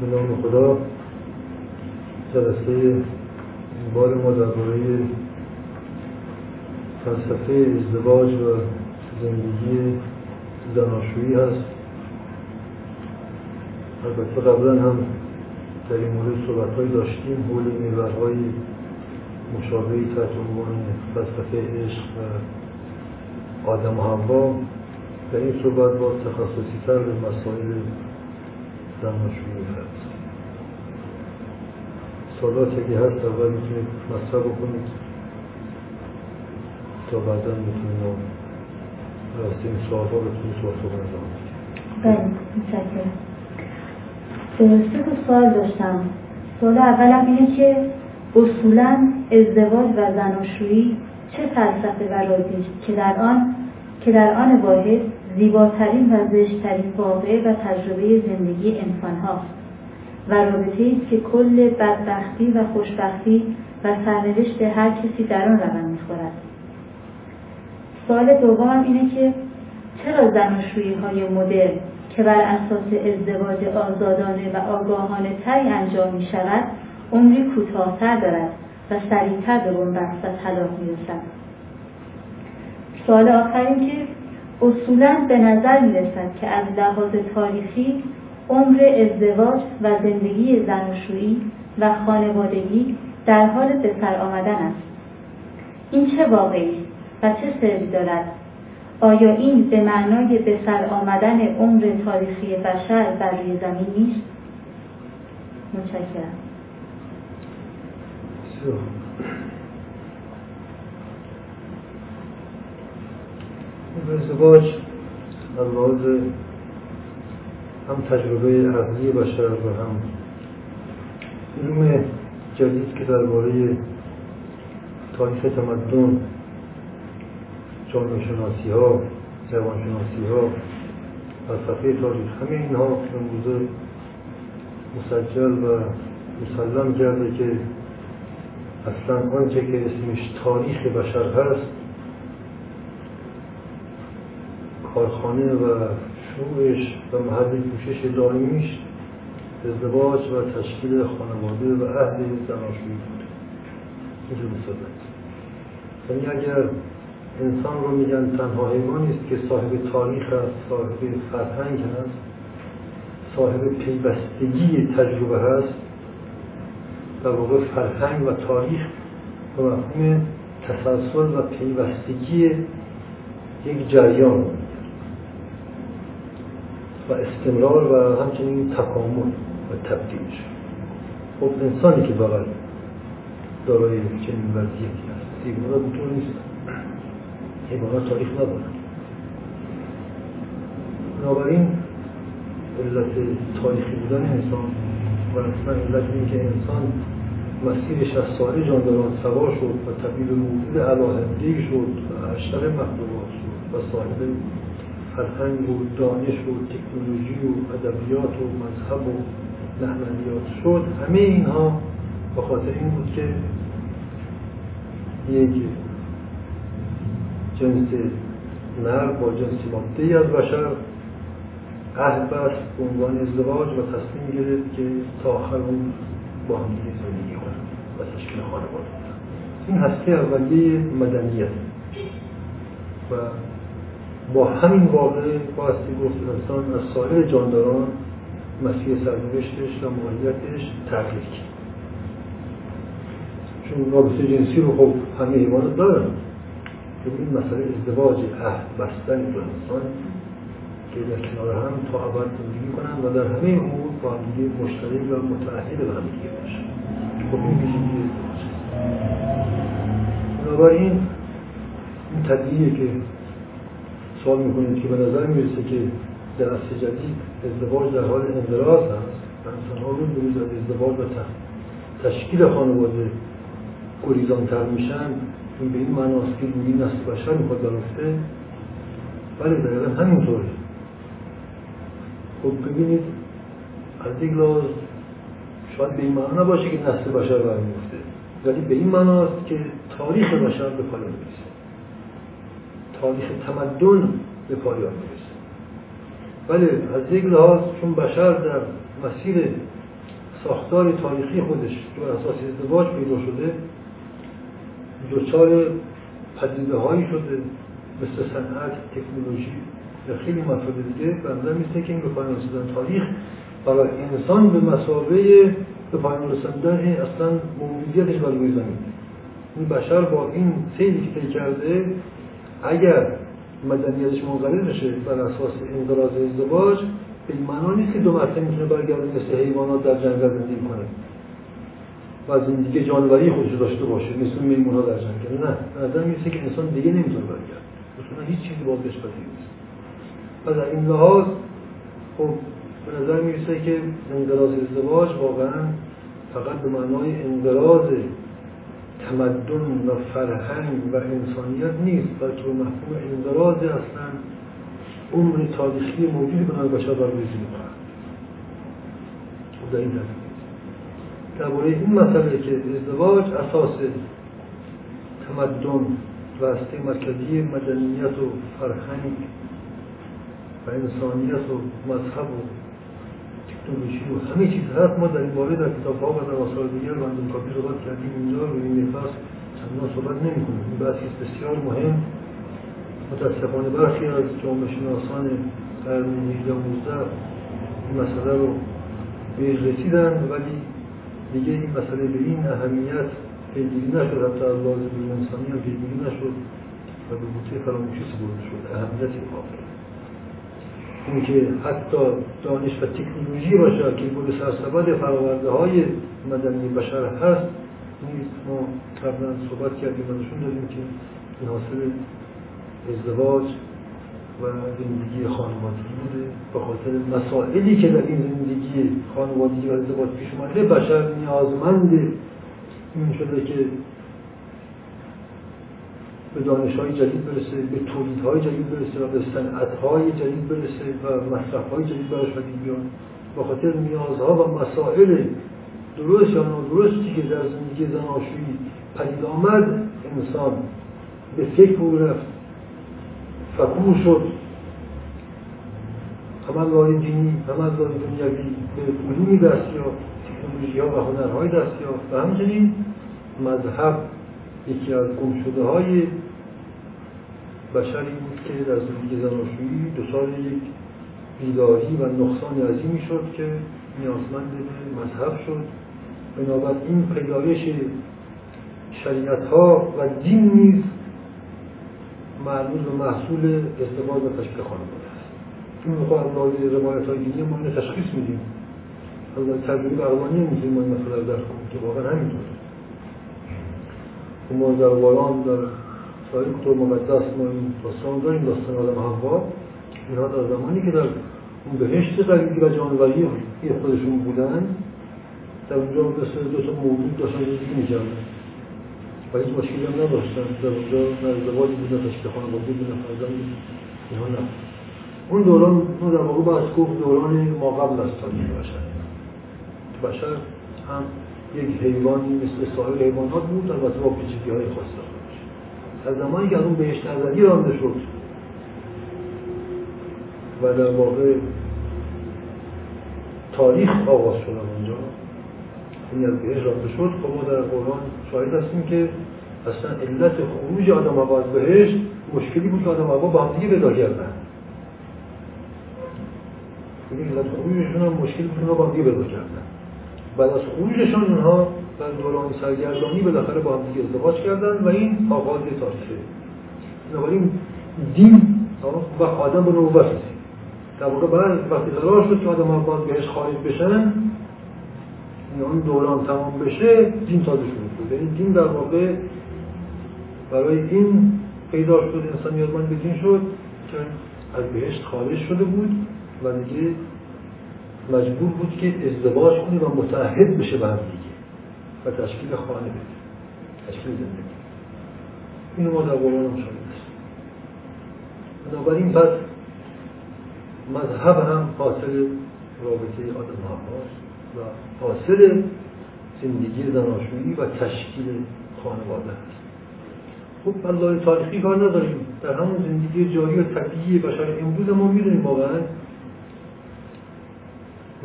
به نام خدا. جلسه بار ما درباره فلسفه ازدواج و زندگی زناشویی هست. البته قبلا هم در این مورد صحبت داشتیم حول محورهای مشابهی تحت عنوان فلسفه عشق و آدم و حوا. در این صحبت با تخصصی تر به مسائل زناشویی هست. سوالات اگه هست اول می‌تونید مطرح بکنید تا بعدا می‌تونید راستی این سوال ها بتونید سوال کنید بله متشکرم. سه تا سوال داشتم. سوال اولم اینه که اصولا ازدواج و زناشویی چه فلسفه و که در آن که در آن واحد زیباترین و زشتترین واقعه و تجربه زندگی انسان هاست و رابطه است که کل بدبختی و خوشبختی و سرنوشت هر کسی در آن روند می‌خورد. سوال دوم اینه که چرا زناشویی های مدرن که بر اساس ازدواج آزادانه و آگاهانه تری انجام می شود عمری کوتاهتر دارد و سریعتر به بنبست و طلاق می‌رسد؟ سوال آخر که اصولا به نظر می رسد که از لحاظ تاریخی عمر ازدواج و زندگی زناشویی و خانوادگی در حال به سر آمدن است. این چه واقعی و چه سری دارد؟ آیا این به معنای به سر آمدن عمر تاریخی بشر بر روی زمین نیست؟ متشکرم. ازدواج در هم تجربه عقلی بشر و هم علوم جدید که درباره تاریخ تمدن جامعه شناسی ها زبان شناسی ها فلسفه تاریخ همه اینها امروزه مسجل و مسلم کرده که اصلا آنچه که اسمش تاریخ بشر هست کارخانه و شروعش و محل پوشش دائمیش ازدواج و تشکیل خانواده و عهد زناشویی بود. اینجور یعنی اگر انسان رو میگن تنها حیوانی است که صاحب تاریخ است صاحب فرهنگ هست صاحب پیوستگی تجربه هست در واقع فرهنگ و تاریخ به مفهوم تسلسل و پیوستگی یک جریان. و استمرار و همچنین تکامل و تبدیلش خب انسانی که بغل دارای چنین وضعیتی هست حیوانات اینطور نیست. حیوانات تاریخ ندارن بنابراین علت تاریخی بودن انسان و اصلا علت این که انسان مسیر از ساله جانداران سوار شد و تبدیل موجود علاهنده شد و اشتر مخلوقات شد و صاحب فرهنگ و دانش و تکنولوژی و ادبیات و مذهب و نحمدیات شد. همه اینها به خاطر این بود که یک جنس نر با جنس ماده از بشر عهد بست به عنوان ازدواج و تصمیم گرفت که تا آخر اون با هم زندگی کنن و تشکیل خانواده این هسته اولیه مدنیت و با همین واقعه باستی گفت انسان از سایر جانداران مسیح سرنوشتش و ماهیتش تغییر کرد. چون رابطه جنسی رو خب همه حیوانات دارن. این مسئله ازدواج عهد بستن دو انسان که در کنار هم تا ابد زندگی کنن و در همه امور با همدیگه مشترک و متعهد به همدیگه باشن. خب این ویژگی ازدواج بنابراین این تدبیریه که سوال می‌کنید که به نظر می‌رسه که در اصل جدید ازدواج در حال انقراض هست و انسان ها روز روز از ازدواج و تشکیل خانواده گریزانتر میشن. این به این معناست که روی نسل بشر می‌خواد برفته ولی دقیقا همینطوره. خب ببینید از یک لحاظ شاید به این معنا نباشه که نسل بشر برمیفته ولی به این معناست که تاریخ بشر به پایان می‌رسه. تاریخ تمدن به پایان می‌رسه. ولی از یک لحاظ چون بشر در مسیر ساختار تاریخی خودش که بر اساس ازدواج پیدا شده دچار پدیده هایی شده مثل صنعت تکنولوژی و خیلی مطالب دیگه بنظر میسته که این به پایان رسیدن تاریخ برای انسان به مسابقه به پایان رسیدن اصلا موجودیتش بر روی زمین. این بشر با این سیری که کرده اگر مدنیتش منقرض بشه بر اساس انقراض ازدواج به این معنا نیست که دو مرتبه می‌تونه برگرده مثل حیوانات در جنگل زندگی کنه. و زندگی جانوری خودش داشته باشه مثل میمون ها در جنگل نه نظر می‌رسه که انسان دیگه نمی‌تونه برگرد اصلا هیچ چیزی باز بهش نیست. و در این لحاظ خب به نظر می‌رسه که انقراض ازدواج واقعا فقط به معنای انقراض تمدن و فرهنگ و انسانیت نیست. بلکه به مفهوم انقراض اصلا عمر تاریخی موجود به بشر برگزی می‌کنند در این درباره این مسئله که ازدواج اساس تمدن و هسته مرکزی مدنیت و فرهنگ و انسانیت و مذهب و تکنولوژی و همه چیز هست. ما در این باره در کتاب ها و در آثار دیگر رندوم کافی صحبت کردیم اینجا رو این فصل چندان صحبت نمی کنیم. این بحثی بسیار مهم. متاسفانه برخی از جامعه شناسان قرن 18 و 19 این مسئله رو به رسیدن ولی دیگه این مسئله به این اهمیت پیگیری نشد. حتی از لحاظ انسانی هم پیگیری نشد و به بوته فراموشی سپرده شد. اهمیت این اینکه حتی دانش و تکنولوژی باشه که بود سرسبد فراورده های مدنی بشر هست نیست. ما قبلا صحبت کردیم و نشون دادیم که این حاصل ازدواج و زندگی خانوادگی بوده. به خاطر مسائلی که در این زندگی خانوادگی و ازدواج پیش اومده بشر نیازمند این شده که به دانش های جدید برسه به تولید های جدید برسه و به صنعت های جدید برسه و مصرف های جدید براش پدید بیان. به خاطر نیازها و مسائل درست یا نادرستی که در زندگی زناشویی پدید آمد انسان به فکر او رفت فکور شد. هم از دینی هم از دنیوی به علومی دست یا تکنولوژی ها و هنرهای دست و همچنین مذهب یکی از گمشده های بشری بود که در زندگی زناشویی دچار یک بیداری و نقصان عظیمی شد که نیازمند مذهب شد. بنابراین پیدایش شریعت ها و دین نیز مرموز و محصول ازدواج و تشکیل خانواده است. این می‌خواه از روایت های دینی ما اینو تشخیص میدیم. از تجربه عقلانی می‌تونیم ما این مسئله رو درک کنیم که واقعا همینطوره ما در سایر کتب مقدس ما این داستان داریم داستان آدم حوا. اینها در زمانی که در اون بهشت قریبی و جانوری خودشون بودن در اونجا مثل دو تا موجود داشتن زندگی می‌کردن و هیچ مشکلی هم نداشتن. در اونجا نه ازدواجی بود نه تشکیل خانواده بود نه فرزند اینها نه. اون دوران اون در واقع باید گفت دوران ما قبل از تاریخ بشر. بشر هم یک حیوانی مثل سایر حیوانات بود البته با پیچیدگی های خاص در زمانی که از اون بهشت نظری رانده شد. و در واقع تاریخ آغاز شد اونجا. این از بهشت رانده شد. خب ما در قرآن شاهد هستیم که اصلا علت خروج آدم ها از بهشت مشکلی بود که آدم ها با هم دیگه پیدا کردن. علت خروجشون هم مشکلی بود که با هم دیگه پیدا کردن. بعد از خروجشان اونها در دوران سرگردانی بالاخره با هم دیگه ازدواج کردن و این آغاز تاریخه. بنابراین دین و آدم به رسید. در واقع بعد وقتی قرار شد که آدم ها باز بهش خارج بشن اون دوران تمام بشه دین تازه شروع شد. یعنی دین در واقع برای این پیدا شد انسان نیازمند به دین شد که از بهشت خارج شده بود و دیگه مجبور بود که ازدواج کنه و متعهد بشه به هم دیگه و تشکیل خانه بده تشکیل زندگی. اینو ما در قرآن هم شاید بنابراین پس مذهب هم حاصل رابطه آدم هاست و حاصل زندگی زناشویی و تشکیل خانواده است خب الله تاریخی کار نداریم. در همون زندگی جاری و طبیعی بشر امروز ما می‌دونیم واقعا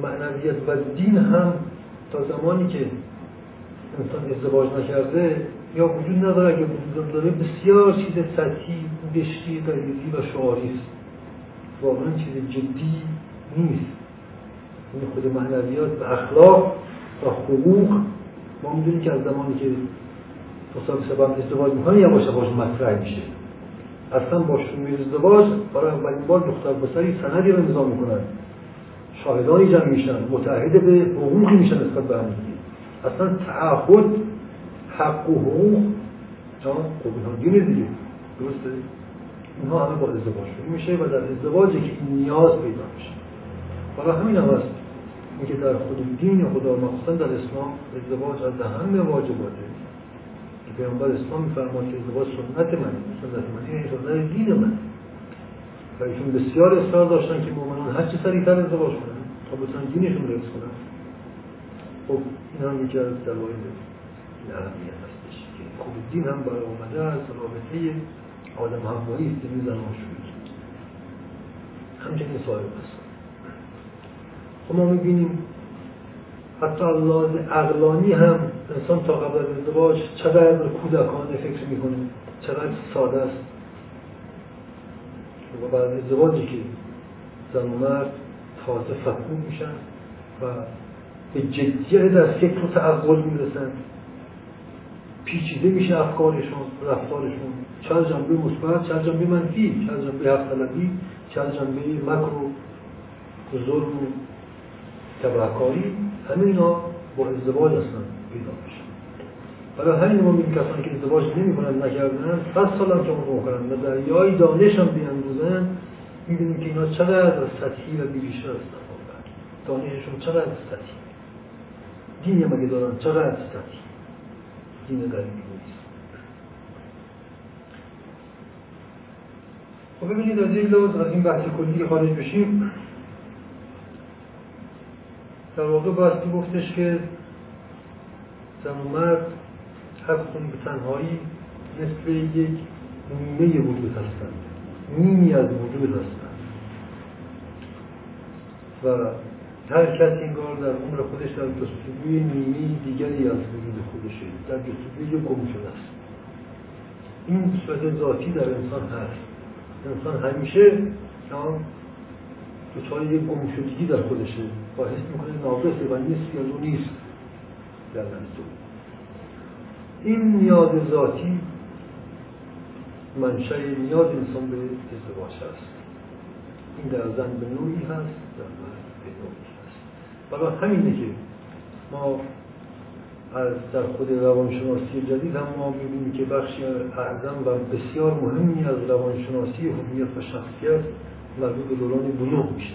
معنویت و دین هم تا زمانی که انسان ازدواج نکرده یا وجود نداره اگه وجود داره بسیار چیز سطحی بشتی غریزی و شعاری است. واقعا چیز جدی نیست. این خود معنویات و اخلاق و حقوق ما می‌دونیم که از زمانی که حساب سبب ازدواج می‌کنه یواش یواش مطرح میشه. اصلا با شروع ازدواج برای اولین بار دختر پسری سندی رو امضا می‌کنن شاهدانی جمع میشن متحد به حقوقی میشن نسبت به هم اصلا تعهد حق و حقوق جان دین دیگه. درسته؟ اینها همه با ازدواج شروع میشه و در ازدواجی که این نیاز پیدا میشه. برای همین هم هست. اینکه در خود دین خدا مخصوصا در اسلام ازدواج از همه واجباته که پیامبر اسلام میفرماد که ازدواج سنت من سنت من این سنت دین من. و ایشون بسیار اصرار داشتن که مؤمنان هر چه سریعتر ازدواج کنن تا بتونن دینشون رو حفظ کنن خب این هم یکی از دلایل این اهمیت هستش که خود دین هم برای آمده از رابطه آدم همواری است دین زنان شوید همچنین صاحب هست خب ما می‌بینیم حتی الله اقلانی هم انسان تا قبل از ازدواج چقدر کودکانه فکر می‌کنه چقدر ساده است. و بعد ازدواجی که زن و مرد تازه فکون میشن و به جدیت در فکر و تعقل می‌رسن. پیچیده میشه افکارشون رفتارشون. چه جنبه مثبت چه جنبه منفی چه جنبه حق طلبی چه جنبه مکر و ظلم و تبهکاری همه اینا با ازدواج هستن پیدا میشه برای همین ما این کسانی که ازدواج نمی‌کنن نکردن صد سال هم که عمر کنن و دریای دانش هم بیاندوزن می‌بینیم که اینا چقدر سطحی و بیریشه هستن دانششون چقدر سطحی. دین مگه دارن چقدر سطحی. دین غریبی نیست. خب ببینید از این لحاظ از این بحث کلی خارج بشیم در واقع باستی گفتش که زن و مرد هستون به تنهایی مثل یک نیمه وجود هستند نیمی از وجود هستند. و هر کس انگار در عمر خودش در جستجوی نیمه دیگری از وجود خودشه. در جستجوی گم شده است. این صورت ذاتی در انسان هست. انسان همیشه دچار یک گمشدگی در خودشه. و حس می‌کنه ناقصه و نیست یا نیست. در این نیاز ذاتی منشأ نیاز انسان به ازدواج هست. این در زن به نوعی هست در مرد به نوعی هست. برای همینه که ما از در خود روانشناسی جدید هم ما می‌بینیم که بخشی اعظم و بسیار مهمی از روانشناسی هویت و شخصیت مربوط به دوران بلوغ میشه.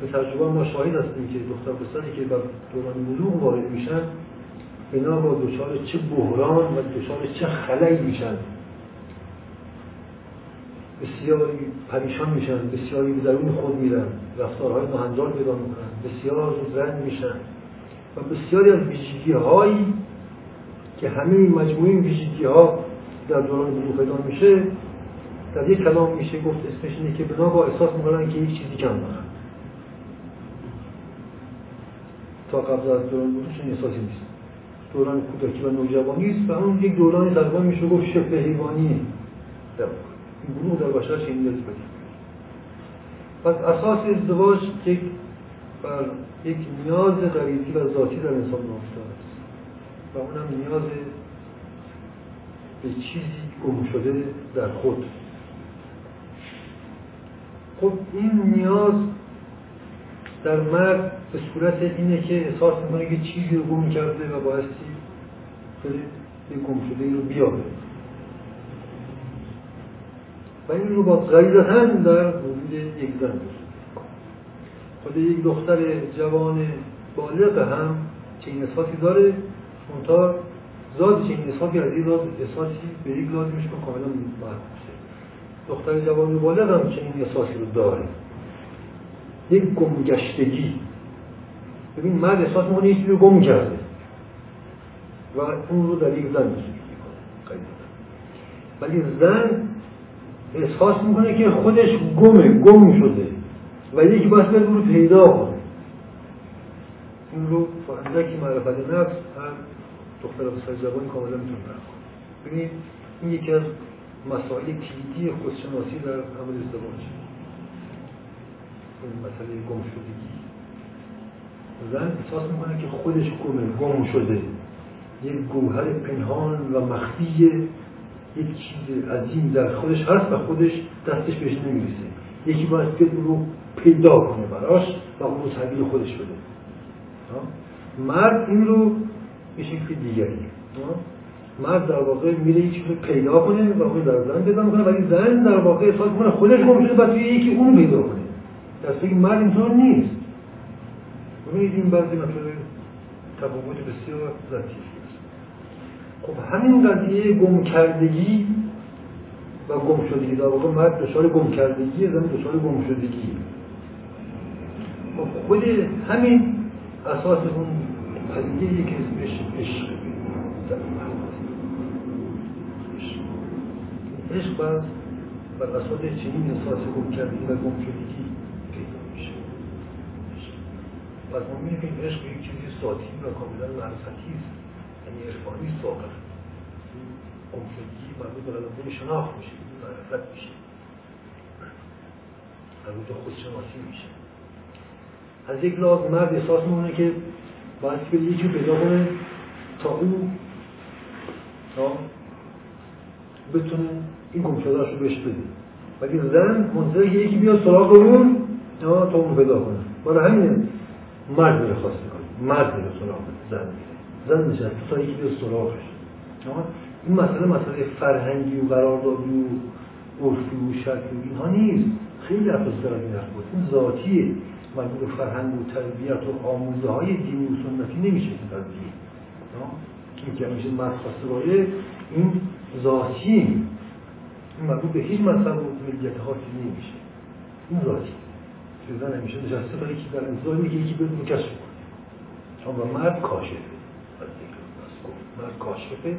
به تجربه ما شاهد هستیم که دختر پسری که بر دوران بلوغ وارد میشن اینا با دچار چه بحران و دچار چه خلایی میشن. بسیاری پریشان میشن بسیاری به درون خود میرن رفتارهای ناهنجار پیدا می‌کنن بسیار رنگ میشن. و بسیاری از ویژگی هایی که همه مجموعه ویژگی ها در دوران بلوغ پیدا میشه در یک کلام میشه گفت اسمش اینه که بنا با احساس می‌کنن که یک چیزی کم دارن. تا قبل از دوران بلوغشون احساسی نیست. دوران کودکی و نوجوانی است و اون یک دوران تقریبا میشه گفت شبه حیوانیه در این در بشر چنین بدیم پس اساس ازدواج یک بر یک نیاز غریزی و ذاتی در انسان نافتار است. و اونم نیاز به چیزی گم شده در خود. خب این نیاز در مرد به صورت اینه که احساس می‌کنه که چیزی رو گم کرده و بایستی یه گم شده رو بیاره. و این رو با غریزتا در وجود یک زن خود یک دختر جوان بالغ هم چنین احساسی داره منتها ذات چنین احساسی از این احساسی به یک لازمش کن کاملا مرد دختر جوان بالغ هم چنین احساسی رو داره. یک گمگشتگی. ببین مرد احساس می‌کنه یکی رو گم کرده. و اون رو در یک زن می‌کنه ولی زن احساس می‌کنه که خودش گمه گم شده. و یکی باید بره رو پیدا کنه. این رو اندکی معرفت نفس هر دختر بسر زبانی کاملا می‌تونه برخورد ببینید این یکی از مسائل کلیدی خودشناسی در عمل ازدواج. این مسئله گم شدگی. زن احساس می‌کنه که خودش گمه گم شده. یک گوهر پنهان و مخفی یک چیز عظیم در خودش هست و خودش دستش بهش نمی‌رسه. یکی باید که رو پیدا کنه براش و اون رو تحویل خودش بده. مرد این رو به شکل دیگری. مرد در واقع میره یک چیزی پیدا کنه و اون در زن پیدا کنه ولی زن در واقع احساس کنه خودش شده و توی یکی اون پیدا کنه. دسته مرد اینطور نیست. ببینید این بعضی مثلا تفاوت بسیار لطیف خب همین قضیه گم کردگی و گم شدگی در واقع مرد دچار گم کردگی زن دچار گم شدگی خب خود همین اساس اون پدیده که اسمش عشق عشق باید بر اساس چنین احساس گم کردگی و گم شدگی پیدا میشه. پس ما می‌بینیم عشق یک چیزی ساتی و کاملا معرفتی است. یعنی است واقعا گمشدگی مربوط به قلمبون شناخت میشه معرفت میشه مربوط به خودشناسی میشه از یک لحاظ مرد احساس میمونه که باید که یکی پیدا کنه تا او تا بتونه این گمشدهاش رو بهش بده ولی زن منتظر یکی بیاد سراغ اون تا اون پیدا کنه برای همین مرد میره خواست می‌کنه مرد میره سراغ. زن میره زن نشسته تا یکی بیاد سراغش. این مسئله مسئله فرهنگی و قراردادی و عرفی و و اینها نیست. خیلی افراد دارن این بود این ذاتیه. مربوط فرهنگ و تربیت و آموزه های دینی و سنتی نمیشه که تربیه این که همیشه باشه این ذاتی این مربوط به هیچ مذهب و ملیت خاصی نمیشه. این ذاتی که زن همیشه نشسته برای یکی در انتظار که یکی بدون کشف کنه و مرد کاشفه مرد کاشفه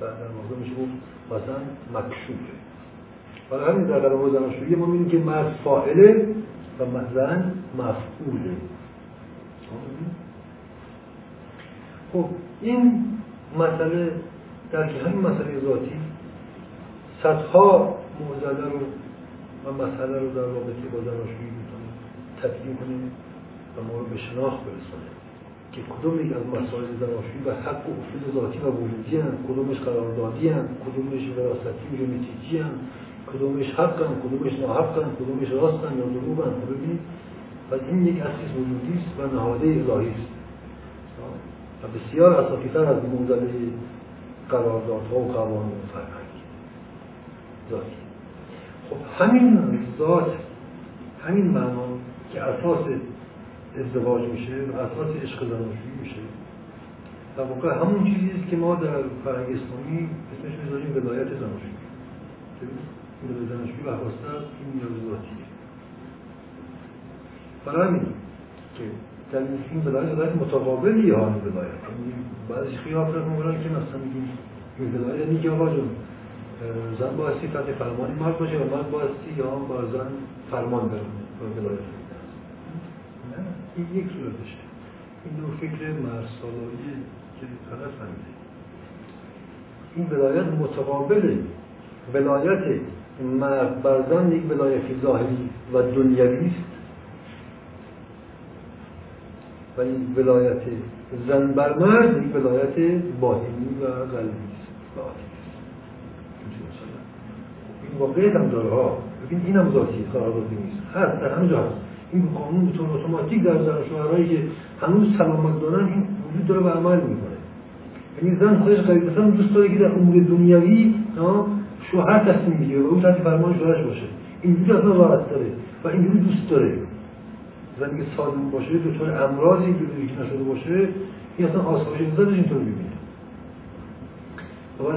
و در واقع میشه گفت مثلا مکشوفه. برای همین در قلم زناشویی ما می‌بینیم که مرد فاعله و زن مفعوله. خب این مسئله در همین مسئله ذاتی صدها معضله رو و مسئله رو در رابطه با زناشویی می‌تونه تبیین کنیم و ما رو به شناخت برسونه که کدوم یک از مسائل زناشویی و حق و اصول ذاتی و وجودی هم کدومش قراردادی هم کدومش وراستی و ژنتیکی هم کدومش حق هم کدومش ناحق هم کدومش راست هم یا دروغ هم ببینید؟ و این یک اصل وجودی است و نهاده الهی است. و بسیار اساسیتر از موزل قراردادها و قوانین فرهنگ ذاتی. خب همین ذات همین معنا که اساس ازدواج میشه اساس عشق زناشویی میشه. در واقع همون چیزی است که ما در فرهنگ اسلامی اسمش می‌ذاریم ولایت زناشویی. این زناشویی برخواسته از این نیاز ذاتیه برای همین که در این ولایت ولایت متقابلی ها این ولایت. یعنی بعضی خیلی فکر می‌کنن که مثلا میگیم این ولایت یعنی که آقا جون زن بایستی فرمانی مرد باشه و مرد بایستی یا با زن فرمان برونه ولایت. این یک صورتشه. این دو فکر مرسالایی که فهمیده این ولایت متقابله ولایت مرد بر یک ولایت ظاهری و دنیوی است. ولی ولایت زن بر مرد یک ولایت باطنی و قلبی است. این واقعیت هم داره ها. ببین این هم ذاتی قراردادی نیست. هست در همه هست این قانون به طور اتوماتیک در زن شوهرهایی که هنوز سلامت دارن این وجود داره و عمل می‌کنه. یعنی زن خودش قریبتا دوست داره که در امور دنیوی شوهر تصمیم می‌گیره و اون تحت فرمان شوهرش باشه. اینجوری اصلا راحت داره و اینجوری دوست داره. زنی که سالم باشه دچار امراضی که نشده باشه این اصلا آسایش زنش اینطور می‌بینه.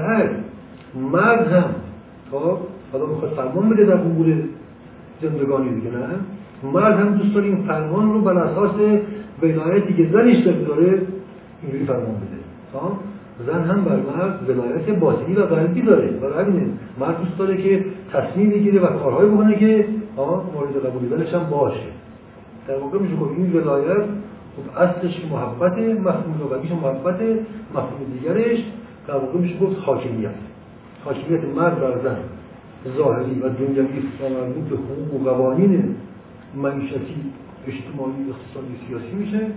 هر مرد هم خب حالا می‌خواد فرمان بده در امور زندگانی دیگه نه؟ مرد هم دوست داره این فرمان رو بر اساس ولایتی که زنش داره اینجوری فرمان بده. خب؟ زن هم بر مرد ولایت باطنی و قلبی داره. برای همین مرد دوست داره که تصمیم بگیره و کارهایی بکنه که مورد قبول زنش هم باشه. در واقع میشه گفت این ولایت خب اصلش محبت مفهوم لغویش محبت مفهوم دیگرش. در واقع میشه گفت حاکمیت. حاکمیت مرد بر زن. ظاهری و دنیوی مربوط به حقوق و قوانین معیشتی اجتماعی اقتصادی سیاسی میشه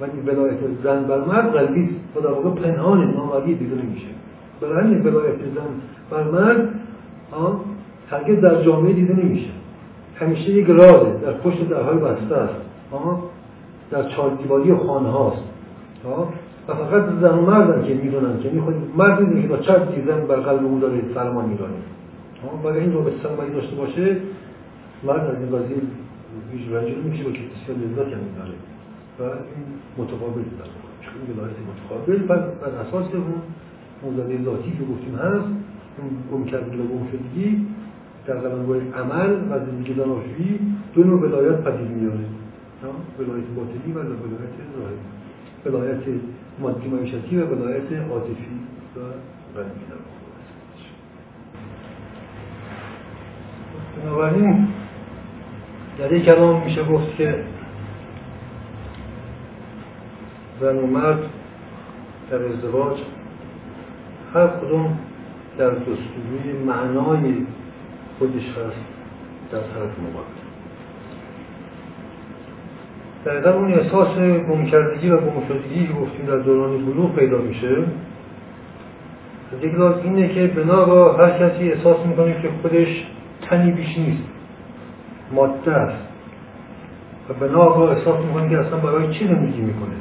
و این ولایت زن بر مرد قلبی و در واقع پنهان نامردی دیده نمیشه. برای همین ولایت زن بر مرد هرگز در جامعه دیده نمیشه. همیشه یک رازه در پشت درهای بسته است. در چهار دیواری خانه هاست و فقط زن و مردن که می‌دونن که می‌خواد مرد می‌دونه که با چه زن بر قلب او داره فرمان میرانه و اگر این رابطه سنبایی داشته باشه مرد از این رنجی میشه با که بسیار لذت هم داره و این متقابل داره چون این ولایت متقابل بر اساس اون موزده ذاتی که گفتیم هست اون گم کردگی و گم شدگی در قلمرو عمل و زندگی دانشجویی دو نوع ولایت پدید میاره ولایت باطنی و ولایت ظاهری ولایت مادی معیشتی و ولایت عاطفی و قلبی بنابراین در یک کلام میشه گفت که زن و مرد در ازدواج هر کدوم در دستوری معنای خودش هست در طرف مقابل در اون احساس گمکردگی و گمشدگی که گفتیم در دوران بلوغ پیدا میشه یک اینه که بنا هر کسی احساس می‌کنه که خودش تنی بیش نیست. ماده است. و بنا احساس می‌کنه که اصلا برای چی زندگی می‌کنه؟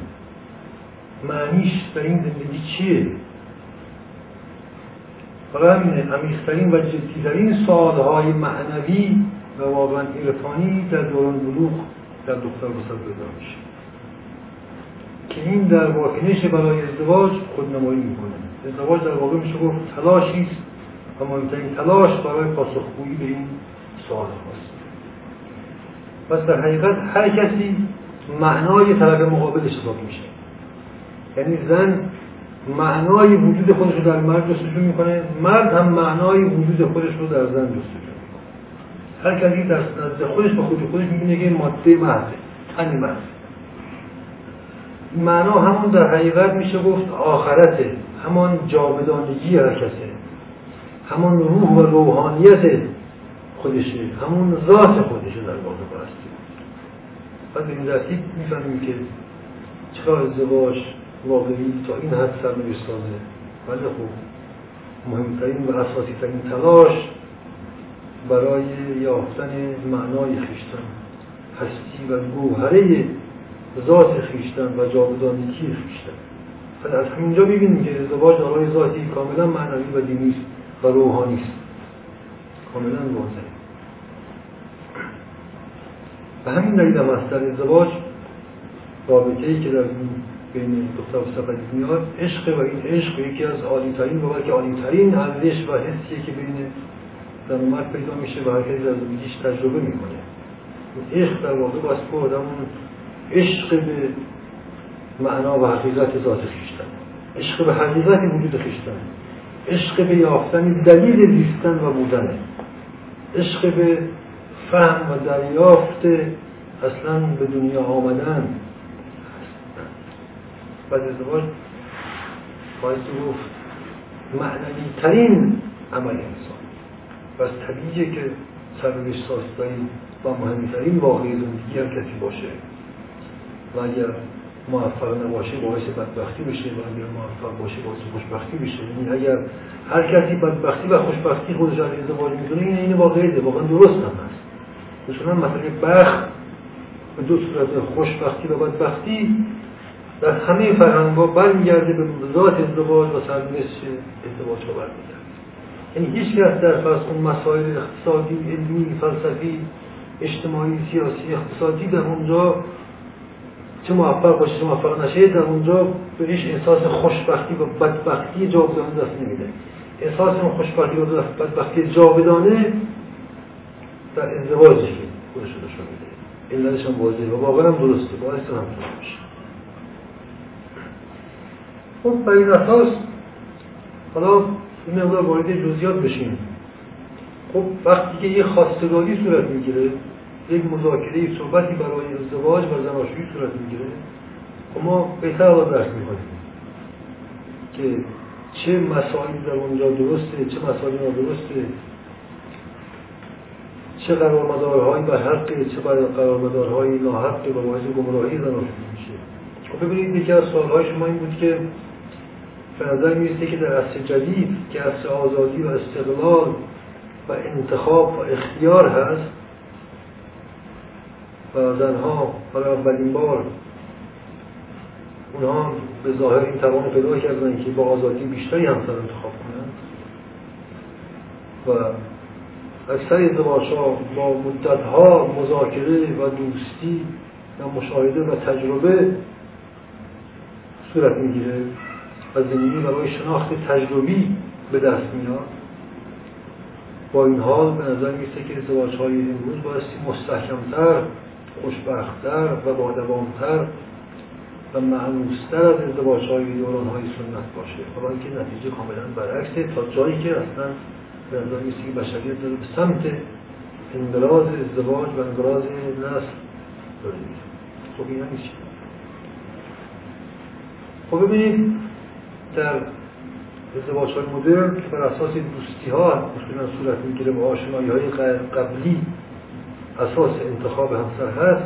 معنیش در این زندگی چیه؟ حالا همینه عمیقترین و جدیترین سالهای معنوی و واقعا عرفانی در دوران بلوغ در دختر بسر پیدا میشه. که این در واکنش برای ازدواج خودنمایی می‌کنه. ازدواج در واقع میشه گفت تلاشی است و مهمترین تلاش برای پاسخگویی به این سوال هاست. پس در حقیقت هر کسی معنای طرف مقابلش حساب میشه. یعنی زن معنای وجود خودش رو در مرد جستجو می‌کنه مرد هم معنای وجود خودش رو در زن جستجو می‌کنه. هر کسی در نزد خودش با خود خودش می‌بینه که ماده محضه تنی محض معنا همون در حقیقت میشه گفت آخرته همان جاودانگی هر کسه همان روح و روحانیت خودشه همون ذات خودشه در واقع. بعد این رسید می‌فهمیم که چرا ازدواج واقعی تا این حد سر سازه ولی خب مهمترین و اساسی ترین تلاش برای یافتن معنای خیشتن هستی و گوهره ذات خیشتن و جاودانگی خیشتن پس از همینجا ببینیم که ازدواج دارای ذاتی کاملا معنوی و دینی و روحانی است. کاملا واضح و همین دلیل هم است در ازدواج رابطه ای که در بین دختر و سفری میاد عشق و این عشق یکی از عالی ترین و بلکه عالی ترین ارزش و حسیه که بین زن مرد پیدا میشه و هر کسی در زندگیش تجربه می‌کنه. عشق در واقع که آدم عشق به معنا و حقیقت ذات خیشتن. عشق به حقیقت وجود خیشتن. عشق به یافتن دلیل زیستن و بودنه. عشق به فهم و دریافت اصلا به دنیا آمدن بعد ازدواج باید گفت معنوی ترین عمل انسان. و از طبیعیه که سببش ساستایی و مهمترین واقعی زندگی هر کسی باشه. و اگر موفق نباشه باعث بدبختی بشه و اگر موفق باشه باعث خوشبختی بشه. یعنی اگر هر کسی بدبختی و خوشبختی خودش از ازدواج می‌دونه این این واقعیه واقعا درست هم هست. مثلا مثلا بخت به دو صورت خوشبختی و بدبختی در همه فرهنگ ها برمیگرده به ذات ازدواج و سرنوشت ازدواج ها برمیگرده. یعنی هیچ کس در فرض اون مسائل اقتصادی علمی فلسفی اجتماعی سیاسی اقتصادی در اونجا چه موفق باشه چه موفق نشه در اونجا بهش احساس خوشبختی و بدبختی جاودانه دست نمیده. احساس خوشبختی و بدبختی جاودانه که خودش رو نشون میده. علتش هم واضحه و واقعا هم درسته. باعث هم میشه خب بر این اساس حالا این مقدار وارد جزئیات بشیم. خب وقتی که یه خواستگاری صورت می‌گیره یک مذاکره صحبتی برای ازدواج و زناشویی صورت می‌گیره خب ما بهتر باید درک می‌کنیم که چه مسائلی در اونجا درسته چه مسائلی نادرسته. چه قرارمدارهایی بر حقه چه قرارمدارهایی ناحقه و باعث گمراهی زناشویی میشه. خب ببینید یکی از سوالهای شما این بود که به نظر می‌رسه که در عصر جدید که عصر آزادی و استقلال و انتخاب و اختیار هست و زنها برای اولین بار اونها به ظاهر این توان پیدا کردن که با آزادی بیشتری همسر انتخاب کنند و اکثر ازدواج ها با مدت ها مذاکره و دوستی و مشاهده و تجربه صورت می‌گیره و زندگی برای شناخت تجربی به دست میاد. با این حال به نظر میسته که ازدواج های امروز بایستی مستحکمتر خوشبختتر و با دوامتر و معنوستر از ازدواج های دوران های سنت باشه. حالا اینکه نتیجه کاملا برعکسه تا جایی که اصلا به نظر میسته که بشریت داره به سمت انقراض ازدواج و انقراض نسل داره خب این نیست. خب ببینید در ازدواج های مدرن که بر اساس دوستی ها اصولا صورت می‌گیره با آشنایی های قبلی اساس انتخاب همسر هست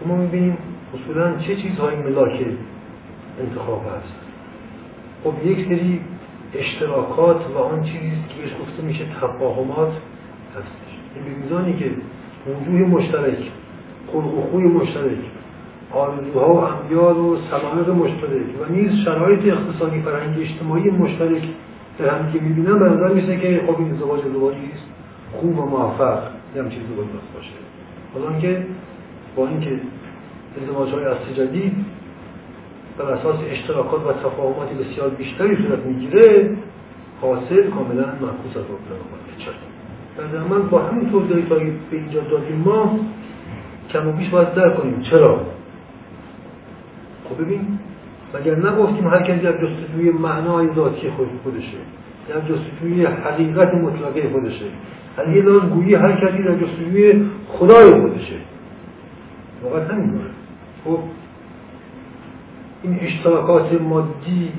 خب ما می‌بینیم اصولا چه چیزهایی ملاک انتخاب هست؟ خب یک سری اشتراکات و آن چیزی که بهش گفته میشه تفاهمات هستش. این به میزانی که وجوه مشترک خلق و خوی مشترک آرزوها و امیال و سمایق مشترک و نیز شرایط اقتصادی فرهنگی اجتماعی مشترک در هم که می‌بینم به نظر میسه که خب این ازدواج ازدواجی است خوب و موفق یه هم چیز ازدواج باشه. حالا اینکه با اینکه ازدواج های اصل جدید بر اساس اشتراکات و تفاهمات بسیار بیشتری صورت می‌گیره حاصل کاملا معکوس از چرا؟ در من با همین توضیحی تا به اینجا دادیم ما کم و بیش باید در کنیم. چرا؟ خب ببین مگر نگفتیم هر کسی در جستجوی معنای ذاتی خود خودشه در جستجوی حقیقت مطلقه خودشه از یه لحاظ گویی هر کسی در جستجوی خدای خودشه. واقعا همین خب این اشتراکات مادی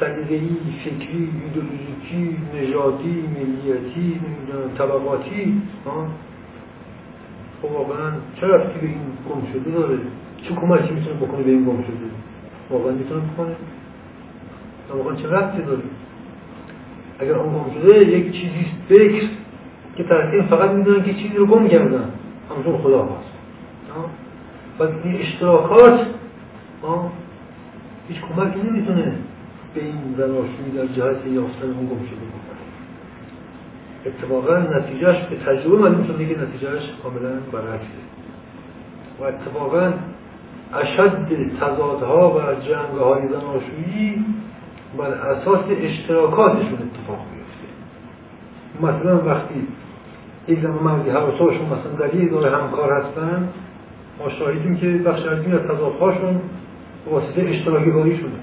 سلیقه‌ای فکری ایدولوژیکی نژادی ملیتی طبقاتی خب واقعا چه رفتی به این گم شده داره چه کمکی می‌تونه بکنه به این گم شده واقعا می‌تونه بکنه واقعا چه رفتی داره اگر اون گم شده یک چیزی فکر که طرفین فقط می‌دونن که چیزی رو گم کردن همچون خدا هست و این اشتراکات هیچ کمکی نمی‌تونه به این زناشویی در جهت یافتن اون گم شده بکنه. اتفاقا نتیجهش به تجربه معلوم شده که نتیجهش کاملا برعکسه. و اتفاقا اشد تضادها و جنگ های زناشویی بر اساس اشتراکاتشون اتفاق میفته مثلا وقتی یک زمان مردی حواساشون مثلا در یک دور همکار هستن ما شاهدیم که بخش از تضادهاشون واسطه اشتراکی باری شده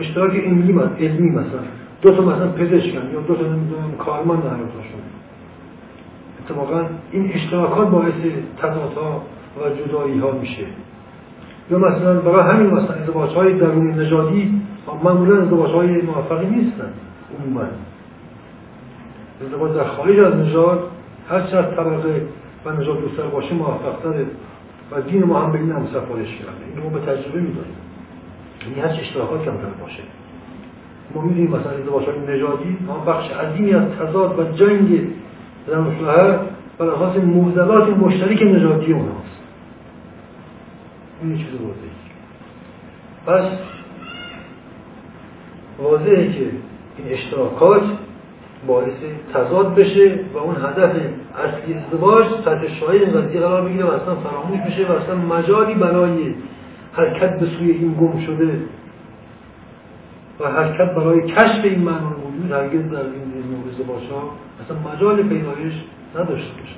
اشتراک علمی علمی مثلا دو تا مثلا پزشکن یا دو تا کارمند در حیاتشون اتفاقا این اشتراکات باعث تضادها و جدایی ها میشه. یا مثلا برای همین مثلا ازدواج های درون نژادی معمولا ازدواج های موفقی نیستن عموما. ازدواج در خارج از نژاد هر چقدر طبقه و نژاد دوستر باشه موفقتره. و دین ما هم به این هم سفارش کرده این رو به تجربه میداریم یعنی هر اشتراکات کمتر باشه. ما می‌دونیم مثلا ازدواج های نژادی ما بخش عظیمی از تضاد و جنگ زن و شوهر بر اساس معضلات مشترک نژادی اوناست. این چیز واضحه. پس واضحه که این اشتراکات باعث تضاد بشه و اون هدف اصلی ازدواج شاهد این قضیه قرار بگیره و اصلا فراموش بشه و اصلا مجالی برای حرکت به سوی این گم شده. و حرکت برای کشف این معنی وجود هرگز در این ازدواج ها اصلا مجال پیدایش نداشته باشه.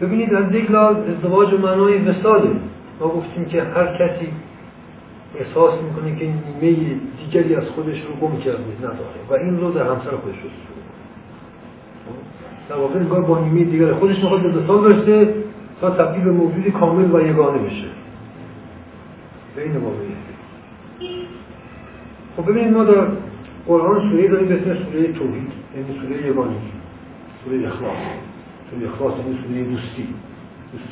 ببینید از یک لحاظ ازدواج و معنای وساله. ما گفتیم که هر کسی احساس می‌کنه که نیمه دیگری از خودش رو گم کرده نداره. و این رو در همسر خودش رو واقع نگاه با نیمه دیگر خودش می‌خواد به وسال برسه تا تبدیل به موجودی کامل و یگانه بشه. بین واقعیت. خب ببینید ما در قرآن سوره داریم به سوره توحید یعنی سوره یگانگی سوره اخلاص. سوره اخلاص یعنی سوره دوستی.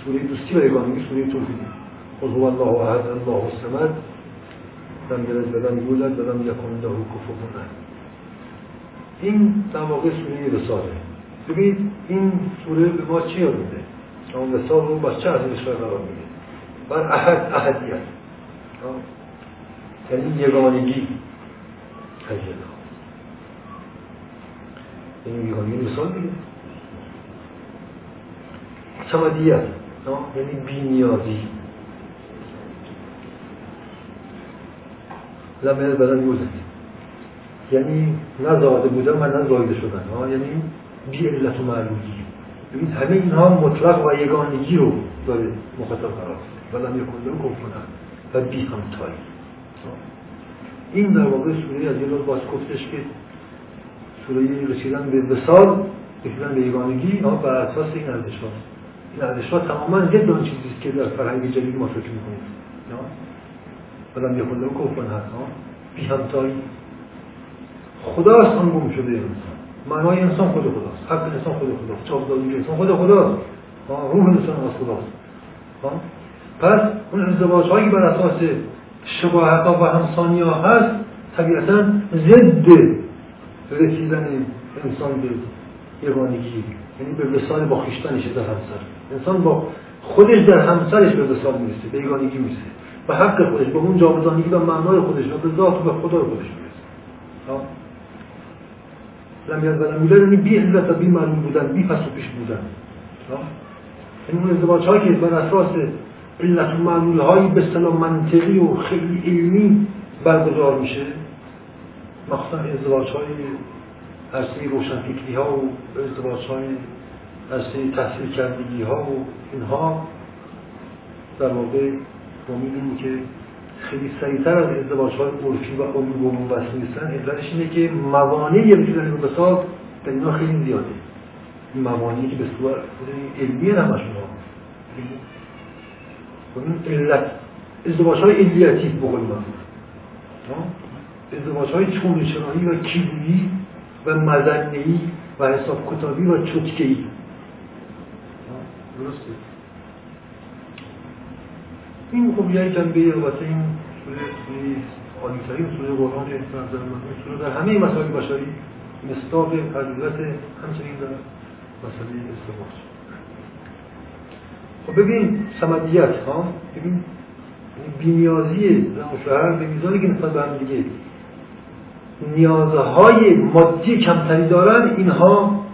سوره دوستی و یگانگی سوره توحید. قل هو الله احد الله الصمد. لم یلد ولم یولد ولم یکن له کفوا این در واقع سوره رساله. ببینید این سوره به ما چی یاد میده اون رو با چه از قرار میده؟ بر احد احدیت یعنی یگانگی. تجربه یعنی یگانگی مثال میگه سمدیت یعنی بینیازی. لم بدن یوزد یعنی نزاده بودن و نزایده شدن. ها یعنی بی علت و معلولی. ببین همه اینها مطلق و یگانگی رو داره مخاطب قرار و لم یکن له کفوا و بی همتایی این در واقع سوره از یه باز گفتش که سوره رسیدن به وسال رسیدن به یگانگی بر اساس این ارزش این ارزش ها تماما ضد آن چیزی که در فرهنگ جدید ما فکر می‌کنیم. یه خودم کفن هست بی همتایی خداست هم گم شده انسان معنای انسان خود خداست حق انسان خود خداست چاپداری انسان خود خداست روح انسان از خداست پس اون ازدواج هایی بر اساس شباهت و همسانی ها هست طبیعتا ضد رسیدن انسان به یگانگی یعنی به وسال با خیشتنش در همسر انسان با خودش در همسرش به وسال می‌رسه به یگانگی می‌رسه به حق خودش به اون جاودانگی و معنای خودش و به ذات و به خدا خودش لم یزد میلاد یعنی بی علت و بی معلوم بودن بی پس و پیش بودن. این اون ازدواج هایی که بر اساس علت و معلول هایی به سلام منطقی و خیلی علمی برگزار میشه مخصوصا ازدواج های عرصه روشنفکری ها و ازدواج های عرصه تحصیل کردگی ها و اینها در واقع ما که خیلی سریعتر از ازدواج های عرفی و عمومی به عموم وصل نیستن علتش اینه که موانع رسیدن به وساط به اینا خیلی زیاده. این موانعی که به صورت علمی همشون این علت ازدواج های علیتی بقول من ازدواج های چونشنایی و کیبویی و مزنهی و حساب کتابی و چتکهی درسته؟ این خب یه جنبه واسه این سوره عالیترین سوره قرآن نظر من در همه مسائل بشری مستاق حقیقت همچنین در مسئله ازدواج خب ببین سمدیت ها؟ ببین بینیازی زن و شوهر به میزانی که نسبت به هم دیگه نیازهای مادی کمتری دارن اینها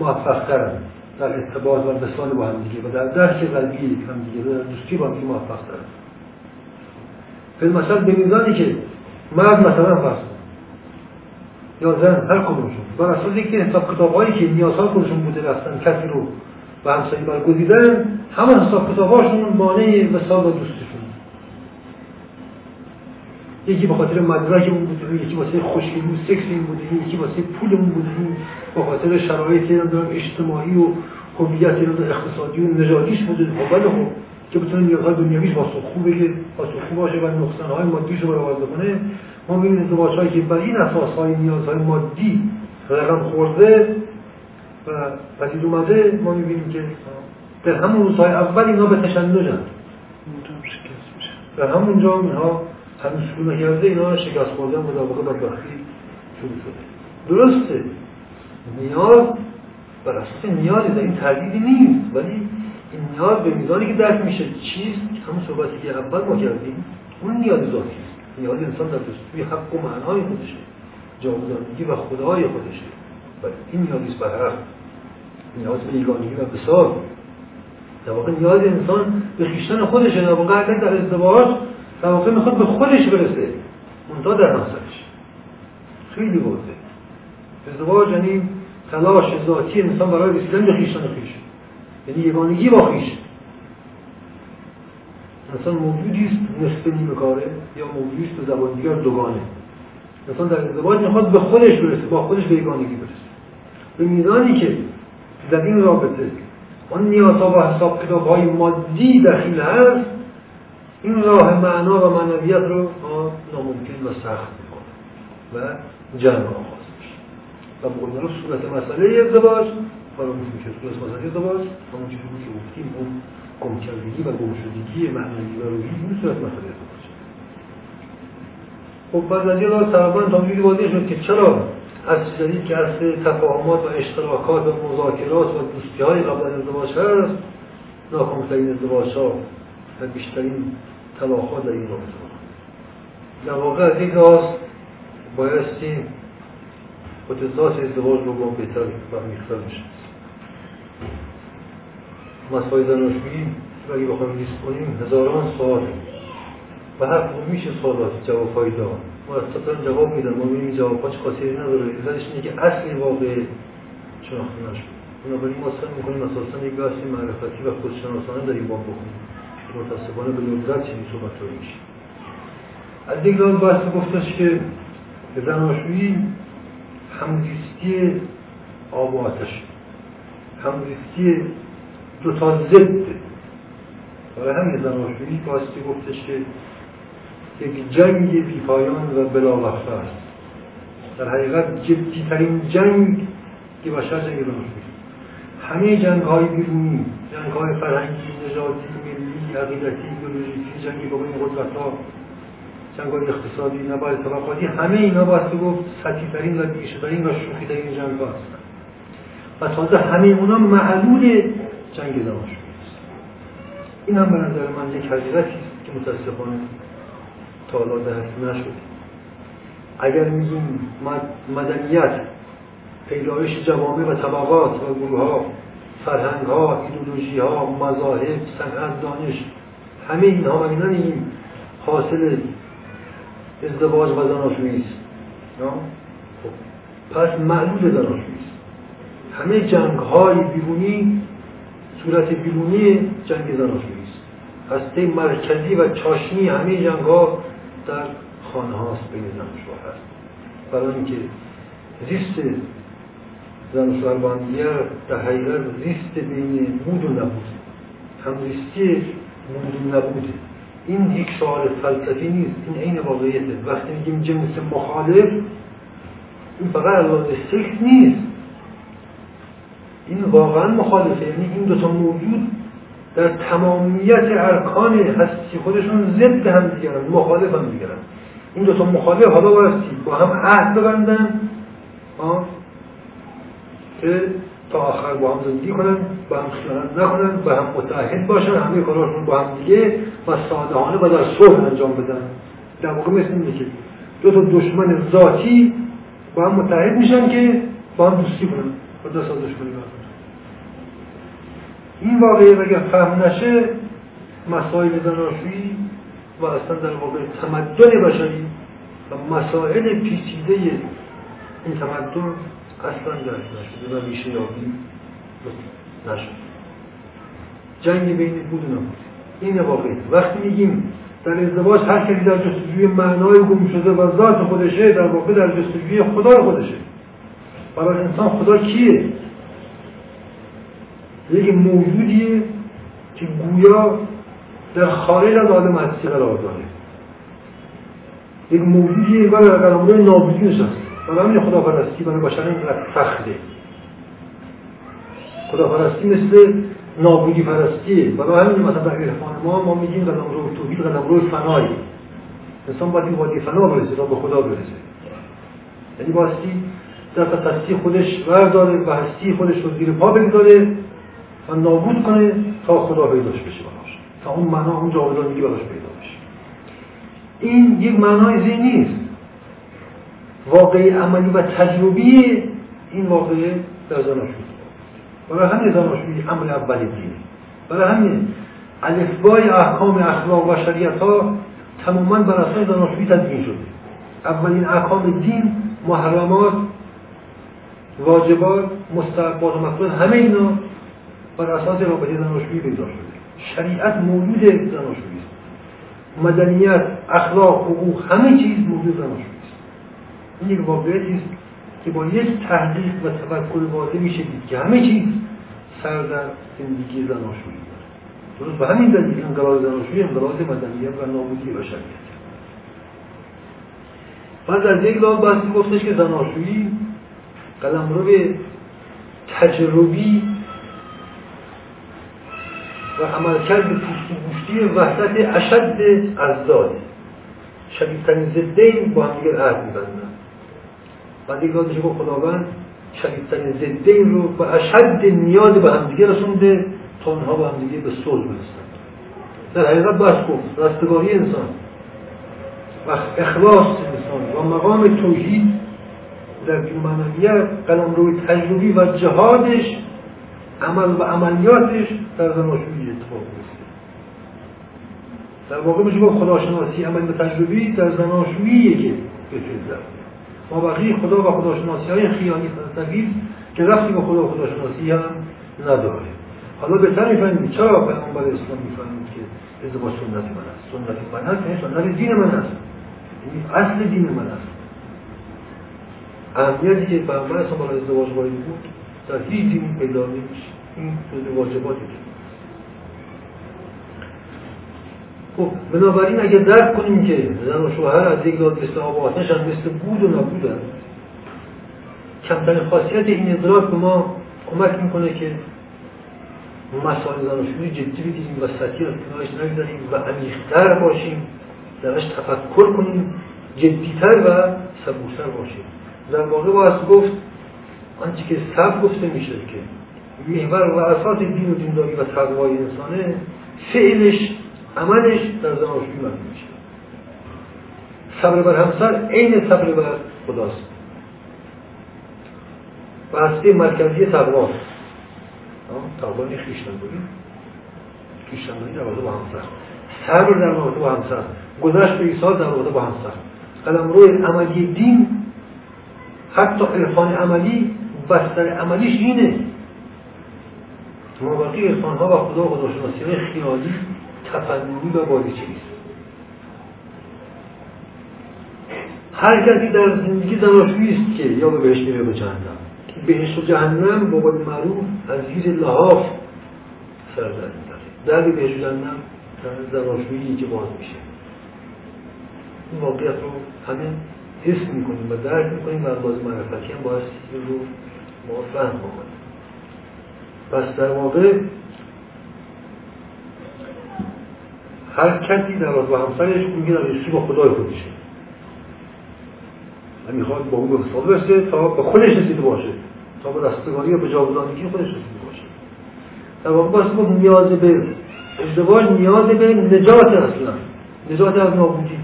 موفق ترن در ارتباط و وصال با هم دیگه و در درک قلبی هم دیگه در دوستی با هم دیگه موفق ترن به مثلا به میزانی که مرد مثلا فرض یا زن هر کدومشون. بر اساس اینکه حساب کتابهایی که نیازها خودشون بوده رفتن کسی رو و همسایی برگزیدن همه حساب کتابهاشون مانع وصال و دوستشون یکی به خاطر مدرک اون بوده یکی واسه خوشگلی و سکس این بوده یکی واسه پول اون بوده. به خاطر شرایط اجتماعی و هویت اقتصادی و نژادیش بوده. خب خب که بتونه نیازهای دنیویش واسه خوب بگه واسه خوب باشه و نقصانهای مادیش رو برآورده کنه ما ببینیم ازدواج هایی که بر این اساس های نیازهای مادی رقم خورده و پدید اومده ما می‌بینیم که در همون روزهای اول اینا به تشنجن در همونجا اینها همین شروع نکرده اینا شکست خوردن مطابقه بدبختی شروع شده درسته. نیاز بر اساس نیازی در این تردیدی نیست ولی این نیاز به میزانی که درک میشه چیست؟ همون صحبتی که اول ما کردیم اون نیاز ذاتی نیاز انسان در توی حق و معنای خودشه جاودانگی و خدای خودشه. و این نیازیست بر حق. نیاز به یگانگی و بسار در واقع نیاز انسان به خیشتن خودشه. در واقع در ازدواج واقع می‌خواد به خودش برسه. منتها در همسرش خیلی بوده ازدواج یعنی تلاش ذاتی انسان برای رسیدن به خیشتن خیش. یعنی یگانگی با خیش. انسان موجودی است نصف نیمه کاره یا موجودی است به زبان دیگر دوگانه. انسان در ازدواج می‌خواد به خودش برسه با خودش به یگانگی برسه. به میزانی که در این رابطه آن نیازها و حساب کتاب های مادی دخیل هست این راه معنا و معنویت رو ناممکن و سخت می‌کنه و جمع آغاز میشه. و بقول رو صورت مسئله ازدواج فراموش میشه صورت مسئله ازدواج همون چیزی که گفتیم اون گمکردگی و گمشدگی معنوی و روحی اون صورت مسئله ازدواج. خب بعد از این راه تقریبا تا میگه واضح شد که چرا از چیزی که از تفاهمات و اشتراکات و مذاکرات و دوستی های قبل از ازدواج هست ناکامترین ازدواج ها و بیشترین طلاق در این رابطه در واقع از این راست بایستی خودزات ازدواج رو با بهتر و میختر میشه مسائل زناشویی اگه بخوایم لیست کنیم هزاران سوال. و هر میشه سوالات جوابهایی داد مرتبا جواب میدن ما ببینیم جوابها چه خاصی نداره. علتش اینه که اصل واقع شناخته نشد بنابراین ما سعی می‌کنیم اساسا یک بحث معرفتی و خودشناسانه در این باب بکنیم. متاسفانه به ندرت چنین صحبت میشه. از یک راه بحث گفتش که زناشویی همزیستی آب و آتش همزیستی دو ضد. برای همین زناشویی باستی گفتش که یک جنگ بیپایان و بلاوقفه است. در حقیقت جدیترین جنگ که بشر جنگ زناشویی همه جنگ های بیرونی جنگ های فرهنگی عقیدتی ایدئولوژیکی جنگی با این قدرت ها جنگ اقتصادی نباید طبقاتی همه اینا باید گفت سطحیترین و بیشترین و شوخیترین جنگ ها هستن. و تازه همه اونا معلول جنگ زناشویی است این هم به نظر من یک حقیقتی است که متاسفانه تا حالا درک نشد اگر میگیم مدنیت پیدایش جوامع و طبقات و گروه ها فرهنگ ها ایدولوژی ها مذاهب صنعت دانش همه اینها و اینا نمیگیم حاصل ازدواج و زناشویی است خب. پس معلول زناشویی است همه جنگ های بیرونی صورت بیرونی جنگ زناشویی است هسته مرکزی و چاشنی همه جنگ ها در خانه هاست بین زن و شوهر برای اینکه زیست زن و شوهر با در حقیقت زیست بین بود و نبود همزیستی بود و نبوده. این یک شعار فلسفی نیست. این عین واقعیته. وقتی میگیم جنس مخالف این فقط علاوه سکس نیست. این واقعا مخالفه. یعنی این دوتا موجود در تمامیت ارکان هستی خودشون ضد هم دیگرن مخالف هم دیگرن این دو تا مخالف حالا بایستی با هم عهد ببندن. که تا آخر با هم زندگی کنن با هم خیانت نکنن با هم متحد باشن همه کاراشون با هم دیگه و صادقانه و در صلح انجام بدن. در واقع مثل اینه که دو تا دشمن ذاتی با هم متحد میشن که با هم دوستی کنن. و دست دشمنی این واقعه اگر فهم نشه مسائل زناشویی و اصلا در واقع تمدن بشری و مسائل پیچیده این تمدن اصلا درک نشده و میشه یابی نشد. جنگ بین بود و نبود این واقعی وقتی میگیم در ازدواج هر کسی در جستجوی معنای گم شده و ذات خودشه در واقع در جستجوی خدا خودشه. برای انسان خدا کیه؟ یک موجودیه که گویا در خارج از عالم هستی قرار داره. یک موجودیه و در نابودی نشسته همین خداپرستی برای بشر اینقدر سخته؟ خداپرستی مثل نابودی پرستیه برای همین مثلا در عرفان ما ما میگیم قلمرو توحید قلمرو فنایی انسان باید این وادی فنا برسه تا به خدا برسه. یعنی باستی در هستی خودش ورداره و هستی خودش رو زیر پا بگذاره و نابود کنه تا خدا پیداش بشه براش. تا اون معنا اون جاودانگی براش پیدا بشه. این یک معنای ذهنی نیست واقعی عملی و تجربی این واقعه در زناشویی برای همین زناشویی عمل اولی دینه. برای همین الفبای احکام اخلاق و شریعت ها تماما بر اساس زناشویی تدوین شده. اولین احکام دین محرمات واجبات مستحبات و مکروه همه اینا بر اساس رابطه زناشویی پیدا شده. شریعت موجود زناشویی است مدنیت اخلاق حقوق همه چیز موجود زناشویی این یک واقعیتی است که با یک تحقیق و تفکر واضح میشه دید که همه چیز سر در زندگی زناشویی داره. درست به همین دلیل انقلاب زناشویی انقلاب مدنیت و نابودی بشریت بعد از یک گام بحثی گفتش که زناشویی به تجربی و عملکرد پوست و گوشتی وحدت اشد ازداد شدیدترین زدین با هم دیگر عهد میبندن. بعد یک گفتش با خداوند شدیدترین زدین رو با اشد نیاز به همدیگه رسونده تا اونها با همدیگه به صلح برسن در حقیقت باید گفت رستگاری انسان و اخلاص انسان و مقام توحید در دین معنویت قلم روی تجربی و جهادش عمل و عملیاتش در زناشویی اتفاق میفته در واقع میشه با خداشناسی عمل و تجربی در زناشویی که به ما بقیه خدا و خداشناسی های خیانی فلسفی که رفتی به خدا و خداشناسی هم نداره. حالا بهتر می‌فهمید چرا پیامبر اسلام می‌فهمید که ازدواج سنت من است. سنت من هست یعنی سنت دین من است. یعنی اصل دین من است. اهمیتی که پیامبر اسلام برای ازدواج باید بود در هیچ دینی پیدا نمیشه. این جز واجباتی خب بنابراین اگر درک کنیم که زن و شوهر از یک داد مثل آب آتش مثل بود و نبودن کمترین خاصیت این ادراک به ما کمک می‌کنه که مسائل زناشویی جدی بگیریم و سطحی از کنارش نگذاریم و عمیقتر باشیم درش تفکر کنیم جدیتر و صبورتر باشیم. در واقع باید گفت آنچه که سب گفته میشه که محور و اساس دین و دینداری و تقوای انسانه فعلش عملش در زناشویی مبنی میشه صبر بر همسر عین صبر بر خداست. و هسته مرکزی تقواست تقوا این خیشتنداری خیشتنداری در رابطه با همسر. صبر در رابطه با همسر. گذشت به ایثار در رابطه با همسر. قلم روی عملی دین حتی عرفان عملی بستر عملیش اینه. مابقی عرفان ها و خدا و خداشناسی خیالی تفننی و باریچه است هر کسی در زندگی زناشویی است که یا به بهشت میره به جهنم. بهشت و جهنم با قول معروف از زیر لحاف سر در در بهشت و جهنم زناشویی که باز میشه. این واقعیت رو همه حس می‌کنیم و درک می‌کنیم و باز معرفتی هم باید رو ما فهم بکنیم. پس در واقع هر کسی در با همسرش میگه در با خدای خودشه و می‌خواد با اون به برسه تا به خودش رسیده باشه. تا به رستگاری و به جاودانگی خودش رسیده باشه. در واقع باید گفت نیاز به ازدواج نیاز به نجات اصلا نجات از نابودی.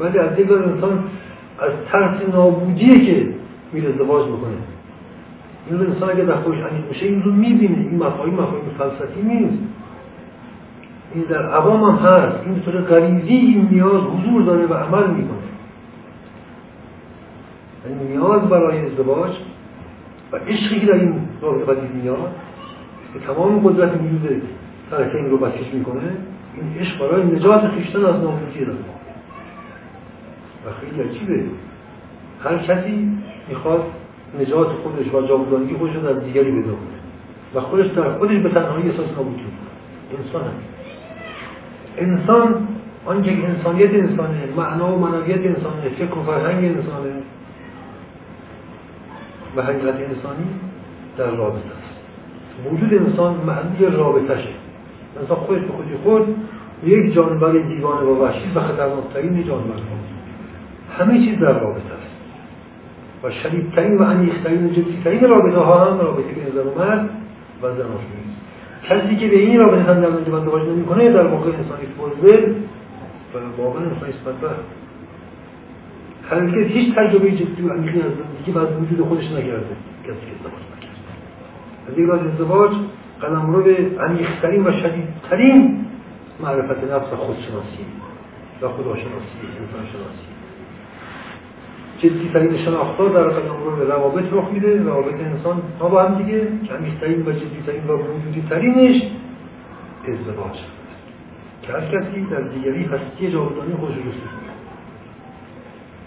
ولی از دیگر انسان از ترس نابودیه که میره ازدواج می‌کنه این انسان اگه در خودش عمیق میشه این رو می‌بینه. این مفاهیم مفاهیم فلسفی نیست. این در عوام هم هست. این طور غریزی این نیاز حضور داره و عمل می‌کنه. این نیاز برای ازدواج و عشقی که در این رابطه پدید میاد که تمام قدرت وجود این رو بسیج می‌کنه این عشق برای نجات خیشتن از نابودی داره. و خیلی عجیبه. هر کسی می‌خواد نجات خودش و جاودانگی خودش رو در دیگری پیدا و خودش در خودش به تنهایی احساس نابودی انسان هم. انسان آنچه که انسانیت انسانه معنا و منویت انسانه فکر و فرهنگ انسانه و حقیقت انسانی در رابطه است. وجود انسان معنی رابطشه انسان خودش به خودی خود یک جانور دیوانه و وحشی و خطرناکترین جانور همه چیز در رابطه است. و شدیدترین و عمیقترین و جدیترین رابطه ها هم رابطه بین زن و مرد و زن کسی که به این رابطه هم در نمی نمی نمی‌کنه در واقع انسانی بزرگ و واقعا انسانی بدبخت هرگز هیچ تجربه جدی و عمیقی از زندگی و از وجود خودش نکرده کسی که ازدواج نکرده. از یک ازدواج قلم رو به عمیقترین و شدیدترین معرفت نفس و خودشناسی و خداشناسی انسان شناسی جدیترین شناختها در قلم رو روابط رخ میده. روابط انسان ها با هم دیگه. عمیقترین و جدیترین و وجودیترینش ازدواج. که هر کسی در دیگری هستی جاودانی خودش رو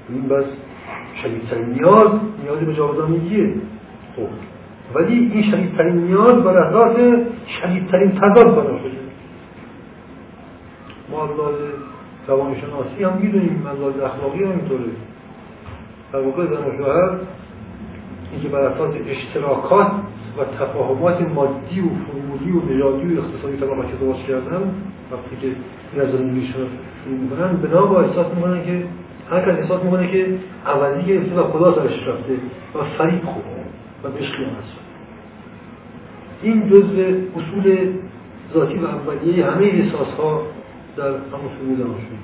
این بس شدیدترین نیاز نیازی به جاودانگیه خب. ولی این شدیدترین نیاز بر اساس شدیدترین تضاد بنا شده. روانشناسی هم می‌دونیم مزاج اخلاقی هم اینطوره. واقع زن و شوهر اینکه بر اساس اشتراکات و تفاهمات مادی و فرمولی و نژادی و اقتصادی طبقه که ازدواج کردن وقتی که این از زندگیشون شروع می‌کنن بنا با احساس می‌کنن که هر کس احساس می‌کنه که اولی گرفته و خدا سرش رفته و فریب خوب و بهش خیانت این جزء اصول ذاتی و اولیه همه احساس ها در همون شروع دانشجویی.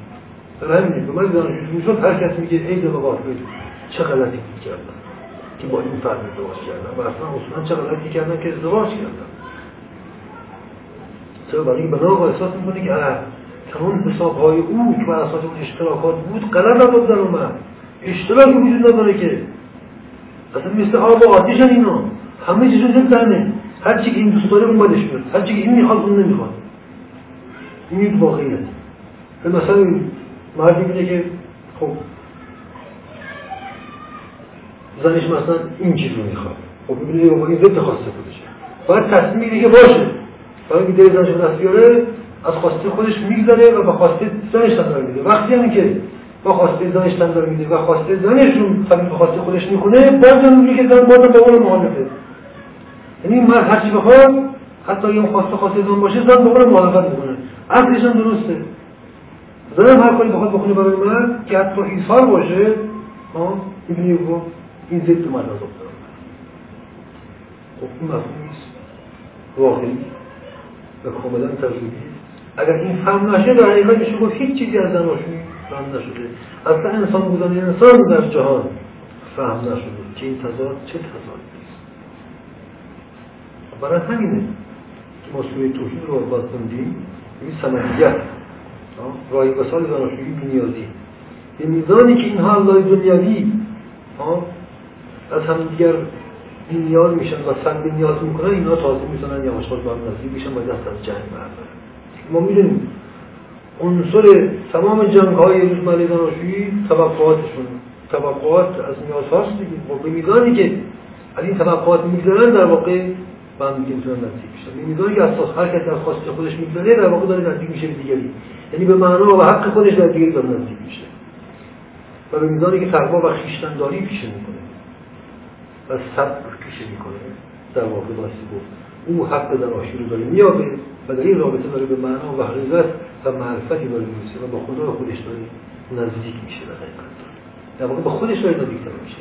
در همین به من دانشجویی شد هر کس میگه ای دل چه غلطی کردن که با این فرد ازدواج کردن و اصلا اصولا چه غلطی کردن که ازدواج کردن چرا برای این بنا احساس می‌کنه که تمام حساب های او که بر اساس اون اشتراکات بود غلط نبود در اومد اشتراکی وجود نداره که. اصلا مثل آب و آتیشن اینا. همه چیزو زدنه هر چی که این دوست داره اون میاد. هر چی که این می‌خواد اون نمی‌خواد. این یک واقعیت. مثلا مردی میگه که خب زنش مثلا این چیز رو می‌خواد خب می‌بینه با این ضد خواسته خودشه. باید تصمیم دیگه باشه. برای اینکه دل زنش دست بیاره از خواسته خودش میگذره و با خواسته زنش تندار میده. وقتی هم که با خواسته زنش تندار میده و خواسته زنش رو به خواسته خودش می‌خونه باز میگه که زن بازم به اون مخالفه یعنی مرد هرچی بخواد حتی اگه اون خواسته خواسته زن باشه زن به اون مخالفت می‌کنه عقلش هم درسته. زن هر کاری بخواد بخونه برای مرد که حتی ایثار باشه ها می‌بینی این ضد من از دارم خب این مفهوم واقعی. و کاملا تجربی اگر این فهم نشه در حقیقت میشه گفت هیچ چیزی از زناشویی فهم نشده. اصلا انسان بودن انسان در جهان فهم نشده. که این تضاد چه تضادی است برای همینه که ما سوره توحید رو باید خوندیم این سمحیت رای وسال زناشویی بینیازی به میزانی که اینها الله دنیوی از هم دیگر نیاز میشن و سلب نیاز می‌کنن اینا تازه می‌تونن یواش یواش با نزدیک میشن و دست از جنگ بردارن ما می‌دونیم عنصر تمام جنگ های روزمره دانشجویی طبقاتشون طبقات از نیاز هاست دیگه. خب به که از این طبقات میگذرن در واقع با هم دیگه می‌تونن نزدیک میشن به میزانی که اساس هر کسی از خواست خودش میگذره در واقع داره نزدیک میشه به دیگری. یعنی به معنا و حق خودش در دیگری داره نزدیک میشه. و به میزانی که تقوا و خیشتنداری پیشه می‌کنه. و صبر پیشه می‌کنه. در واقع باستی گفت او حق آشی رو داره میابه و در این رابطه داره به معنا و حقیقت و معرفتی داره می‌رسه و با خدا خودش داره نزدیک میشه در حقیقت در واقع با خودش داره نزدیکتر میشه.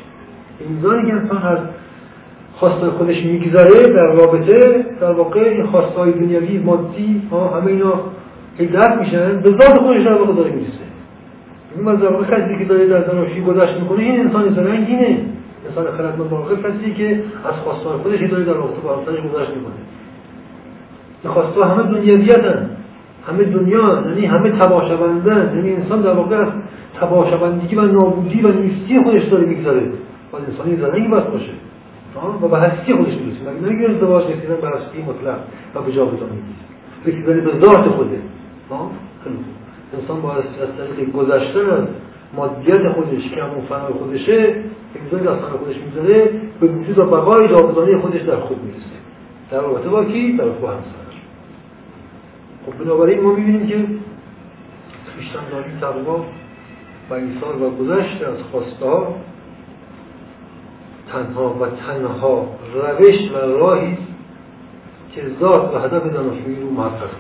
میزانی که انسان هر خواستای خودش میگذره در رابطه در واقع این خواستای دنیوی مادی ها همه اینا که میشن به ذات خودش در واقع داره می‌رسه. این من در کسی که داره در زناشویی گذشت می‌کنه این انسان زرنگینه انسان خردمند واقع کسی که از خواستار خودش داره در رابطه با همسرش گذشت می‌کنه. این خواستا همه دنیویتن همه دنیا یعنی همه تباشبندن یعنی انسان در واقع از تباشبندگی و نابودی و نیستی خودش داره می‌گذاره باید انسانی زرنگی باید باشه. و به هستی خودش می‌رسه. مگه نمیگه ازدواج رسیدن به هستی مطلق و به جا رسیدن به ذات خوده. انسان با از طریق گذشتن از مادیت خودش که همون فنای خودشه از فنای خودش می‌ذاره به وجود و بقای جاودانه خودش در خود می‌رسه. در رابطه با کی؟ در با همسر خب بنابراین ما می‌بینیم که خویشتنداری تقوا و ایثار و گذشت از خواسته ها تنها و تنها روش و راهی که ذات و هدف دانشجویی رو محقق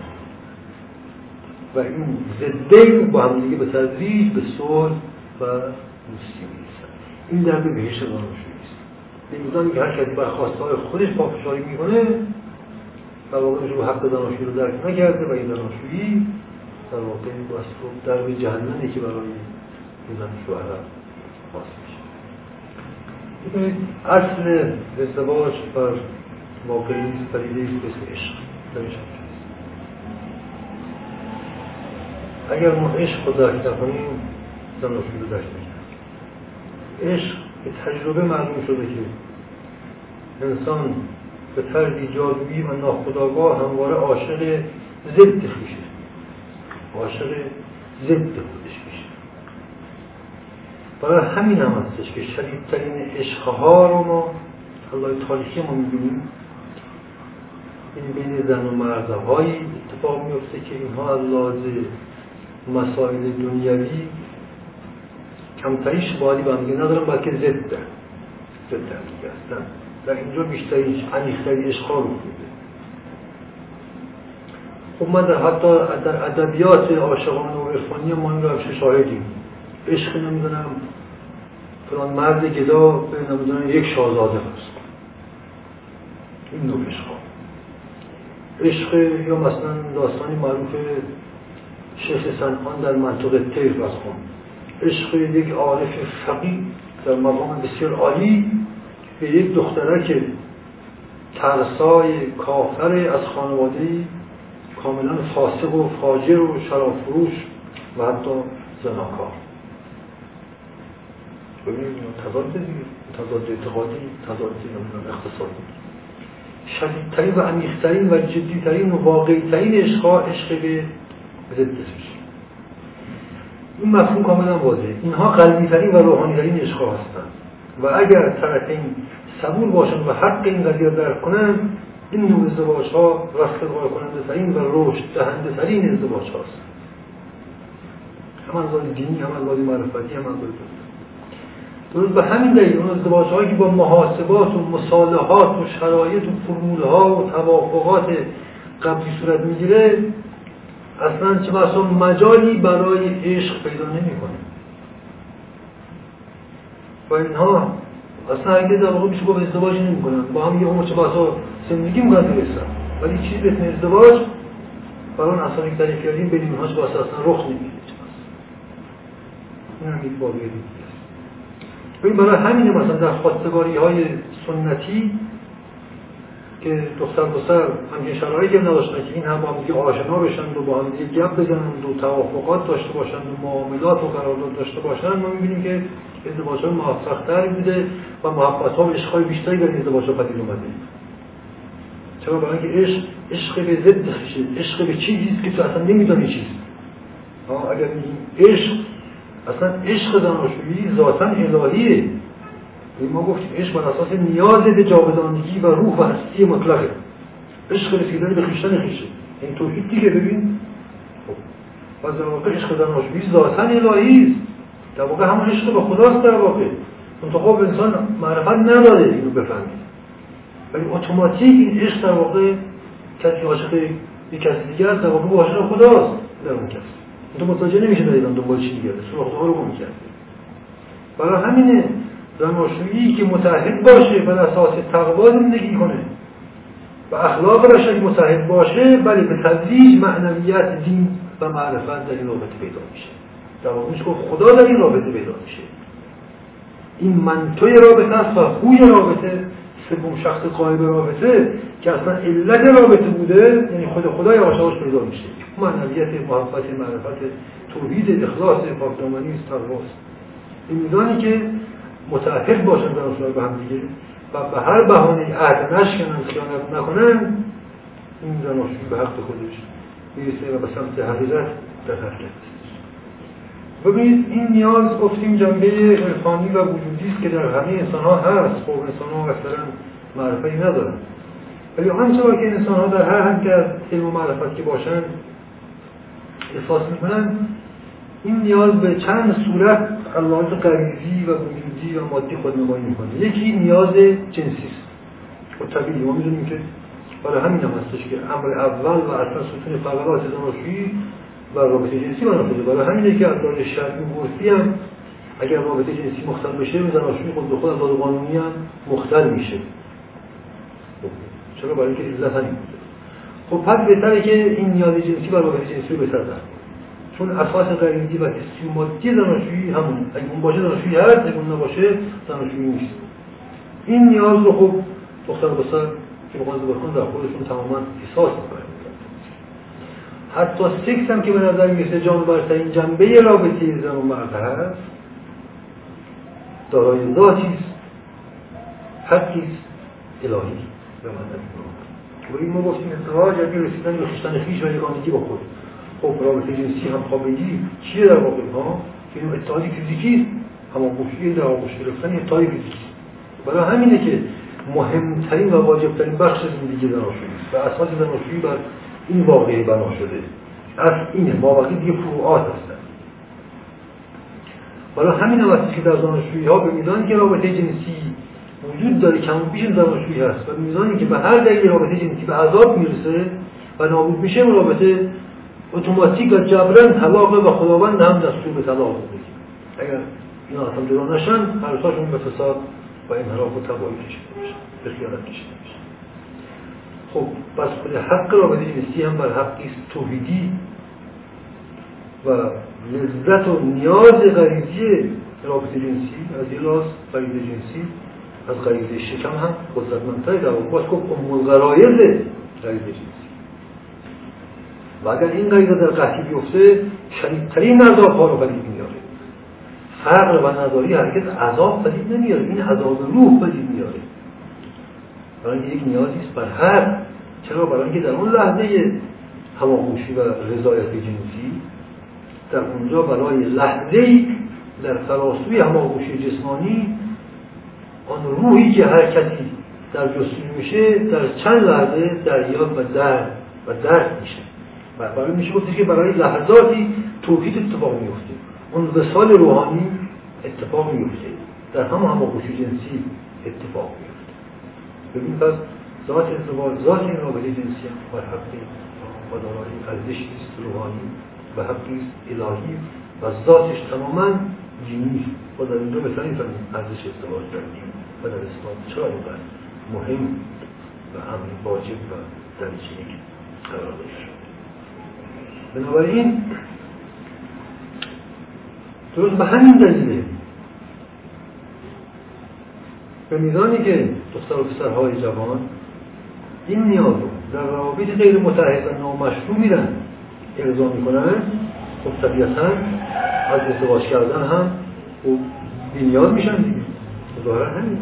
و این زدین با هم دیگه به تدریج به صلح و دوستی این در به بهش به میزانی که هر کسی بر خواستهای خودش پافشاری می‌کنه در واقع رو حق دانشجویی رو درک نکرده و این دانشجویی در واقع باید در به جهنمی که برای زن شوهر باز میشه. اصل ازدواج بر واقعی پدیده است اسم عشق. اگر ما عشق رو درک نکنیم زناشویی رو درک عشق به تجربه معلوم شده که انسان به طرزی جادویی و ناخداگاه همواره عاشق ضد خوشه عاشق ضد خودش میشه. برای همین هم هستش که شدیدترین عشقها رو ما الله تاریخی ما می‌بینیم. این بین زن و مردهایی اتفاق میفته که اینها از لازه مسائل دنیوی کمتری شباهی با میگه ندارم بلکه ضد ضد دیگه هستن در اینجا بیشتری عمیقتری اشغال میده خب من در حتی در ادبیات عاشقانه و عرفانی ما این رو همیشه شاهدیم. عشق نمی‌دونم فلان مرد گدا به نمی‌دونم یک شاهزاده هست. این نوع عشق عشق یا مثلا داستانی معروف شیخ سنخان در منطقه تیر از خون عشق یک عارف فقی در مقام بسیار عالی به یک دختره که ترسای کافر از خانواده کاملا فاسق و فاجر و شرافروش و حتی زناکار. ببینید تضاد دیگه تضاد اعتقادی تضاد اقتصادی. شدیدترین و عمیقترین و جدیترین و واقعیترین عشقها عشق به ضدش این مفهوم کاملا واضحه. اینها قلبیترین و روحانیترین عشقها هستند. و اگر طرفین صبور باشند و حق این قضیه درک کنند این نوع ازدواج ها رستگار کننده ترین و رشد دهنده ترین ازدواج هاست هم از دینی هم از معرفتی هم از درست به همین دلیل اون ازدواج هایی که با محاسبات و مصالحات و شرایط و فرمول ها و توافقات قبلی صورت می‌گیره اصلا چه بسا مجالی برای عشق پیدا نمی‌کنه. و اینها اصلا اگه در واقع میشه با ازدواج نمی‌کنن. با هم یه عمر چه بسا زندگی می‌کنن برسن ولی چیزی به ازدواج؟ برای اصلا یک تعریف کردیم بدیم اینها چه اصلا رخ نمیده. این هم یک ببین برای همین مثلا در خواستگاری های سنتی که دختر سر همین شرایطی هم نداشتن که این هم با هم آشنا بشن و با هم دیگه گپ بزنند و توافقات داشته باشند و معاملات و قرارداد داشته باشند ما می‌بینیم که ازدواج های موفقتر بوده و محبت ها و عشق بیشتری در ازدواج ها پدید اومده. چرا؟ برای اینکه عشق عشق به ضد عشق به چیزی که تو اصلا نمیدانی چیست. اگر عشق اصلا عشق زناشویی ذاتا الهیه. ما گفتیم عشق بر اساس نیاز به جاودانگی و روح و هستی مطلقه. عشق رسیدن به خیشتن خیشه. این توحید دیگه ببین. خب. و در واقع عشق زناشویی ذاتا الهی است. در واقع همون عشق به خداست در واقع. منتها خب انسان معرفت نداره اینو بفهمید. ولی اتوماتیک این عشق در واقع کسی عاشق یک کسی دیگه است در واقع عاشق خداست. در اون کسی تو متوجه نمیشه در ایران دنبال چی میگرده. سراغ رو گم کرده برای همینه زناشویی که متحد باشه بر اساس تقوا زندگی کنه. و اخلاق بشری متحد باشه ولی به تدریج معنویت دین و معرفت در این رابطه پیدا میشه. در واقع میشه خدا در این رابطه پیدا میشه. این منتوی رابطه است و خوی رابطه سوم شخص قائب رابطه که اصلا علت رابطه بوده یعنی خود خدای عاشقش پیدا میشه. معنویت محبت معرفت توحید اخلاص پاکدامنی تقواست این میدانی که متعهد باشن در به هم دیگه. و به هر بهانه عهد نشکنن خیانت نکنن این زناشویی به حق خودش می‌رسه و به سمت حقیقت در حرکت ببینید این نیاز گفتیم جنبه عرفانی و وجودی است که در همه انسان ها هست. خب انسان ها اصلا معرفتی ندارن. ولی آنچه که انسان ها در هر حد که از علم و معرفت که باشن احساس می‌کنن این نیاز به چند صورت علامت غریزی و وجودی و مادی خود نمایی می‌کنه. یکی نیاز جنسی است. و خب طبیعی ما می‌دونیم که برای همین هم هستش که امر اول و اصلا ستون فقرات زناشویی و رابطه جنسی بنا شده برای همینه که از دار شرعی مرسی هم اگر رابطه جنسی مختل بشه زناشویی خود به خود از قانونی هم مختل میشه. خب، چرا؟ برای اینکه عزت همین خب پس بهتره که این نیاز جنسی و رابطه جنسی رو بهتر چون اساس غریزی و حسی مادی زناشویی همون. اگه اون باشه زناشویی هست اگه اون نباشه زناشویی نیست. این نیاز رو خب دختر بسر که بخوان بخون در خودشون تماما احساس می‌کنن. حتی سکس هم که به نظر می‌رسه جان برترین جنبه رابطه زن و مرد هست دارای ذاتی است حقی است الهی به من و این ما گفتیم ازدواج یعنی رسیدن به خوشتن خویش و یگانگی با خود. خب رابطه جنسی هم خوابگی چیه در واقع؟ ها؟ این اتحادی فیزیکی اما گوشی در آغوش گرفتن اتحادی فیزیکی. برای همینه که مهمترین و واجبترین بخش زندگی زناشویی و اساس زناشویی بر این واقعی بنا شده. از اینه مابقی دیگه فروعات هستن. حالا همین وقتی که در دانشجویی ها به میزانی که رابطه جنسی وجود داره کم و بیش زناشویی هست. و میزانی که به هر دلیل رابطه جنسی به عذاب می‌رسه و نابود میشه رابطه اتوماتیک و جبران طلاق و خداوند هم دستور به طلاق میده اگر اینا هم جدا نشن هر به فساد و انحراف و تباهی کشیده میشه به خیانت کشیده میشه. خب پس خود حق رابطه جنسی هم بر حقی توحیدی و لذت و نیاز غریزی رابطه جنسی از این راست غریزه جنسی از غریزه شکم هم قدرتمندتر در باز گفت ام الغرایز غریزه جنسی. و اگر این غریزه در قحطی بیفته شدیدترین عذاب ها رو پدید میاره. فقر و نداری هرگز عذاب پدید نمیاره. این عذاب روح پدید میاره. برای اینکه یک نیازی است بر هر چرا؟ برای اینکه در اون لحظه هماغوشی و رضایت جنسی در اونجا برای لحظه در فراسوی هماغوشی جسمانی آن روحی که حرکتی در جستجو میشه در چند لحظه دریاب و درد و درد میشه. برای میشه گفتش که برای لحظاتی توحید اتفاق میفته. اون وسال روحانی اتفاق میفته. در هم هماغوشی جنسی اتفاق میفته. ببین پس ذات ازدواج ذات این رابطه جنسی هم بر حقی و دارای ارزشی است روحانی و حقی الهی و ذاتش تماما دینی و در اینجا مثلا می‌فهمیم ارزش ازدواج در و در اسلام چرا مهم و امر واجب و درجه یک قرار داشت بنابراین درست به همین دلیله به میزانی که دختر و پسرهای جوان این نیاز رو در روابط غیر متحد و نامشروع میرن ارضا می‌کنن خب طبیعتا از ازدواج کردن هم خب بینیاز میشن دیگه. ظاهرا همین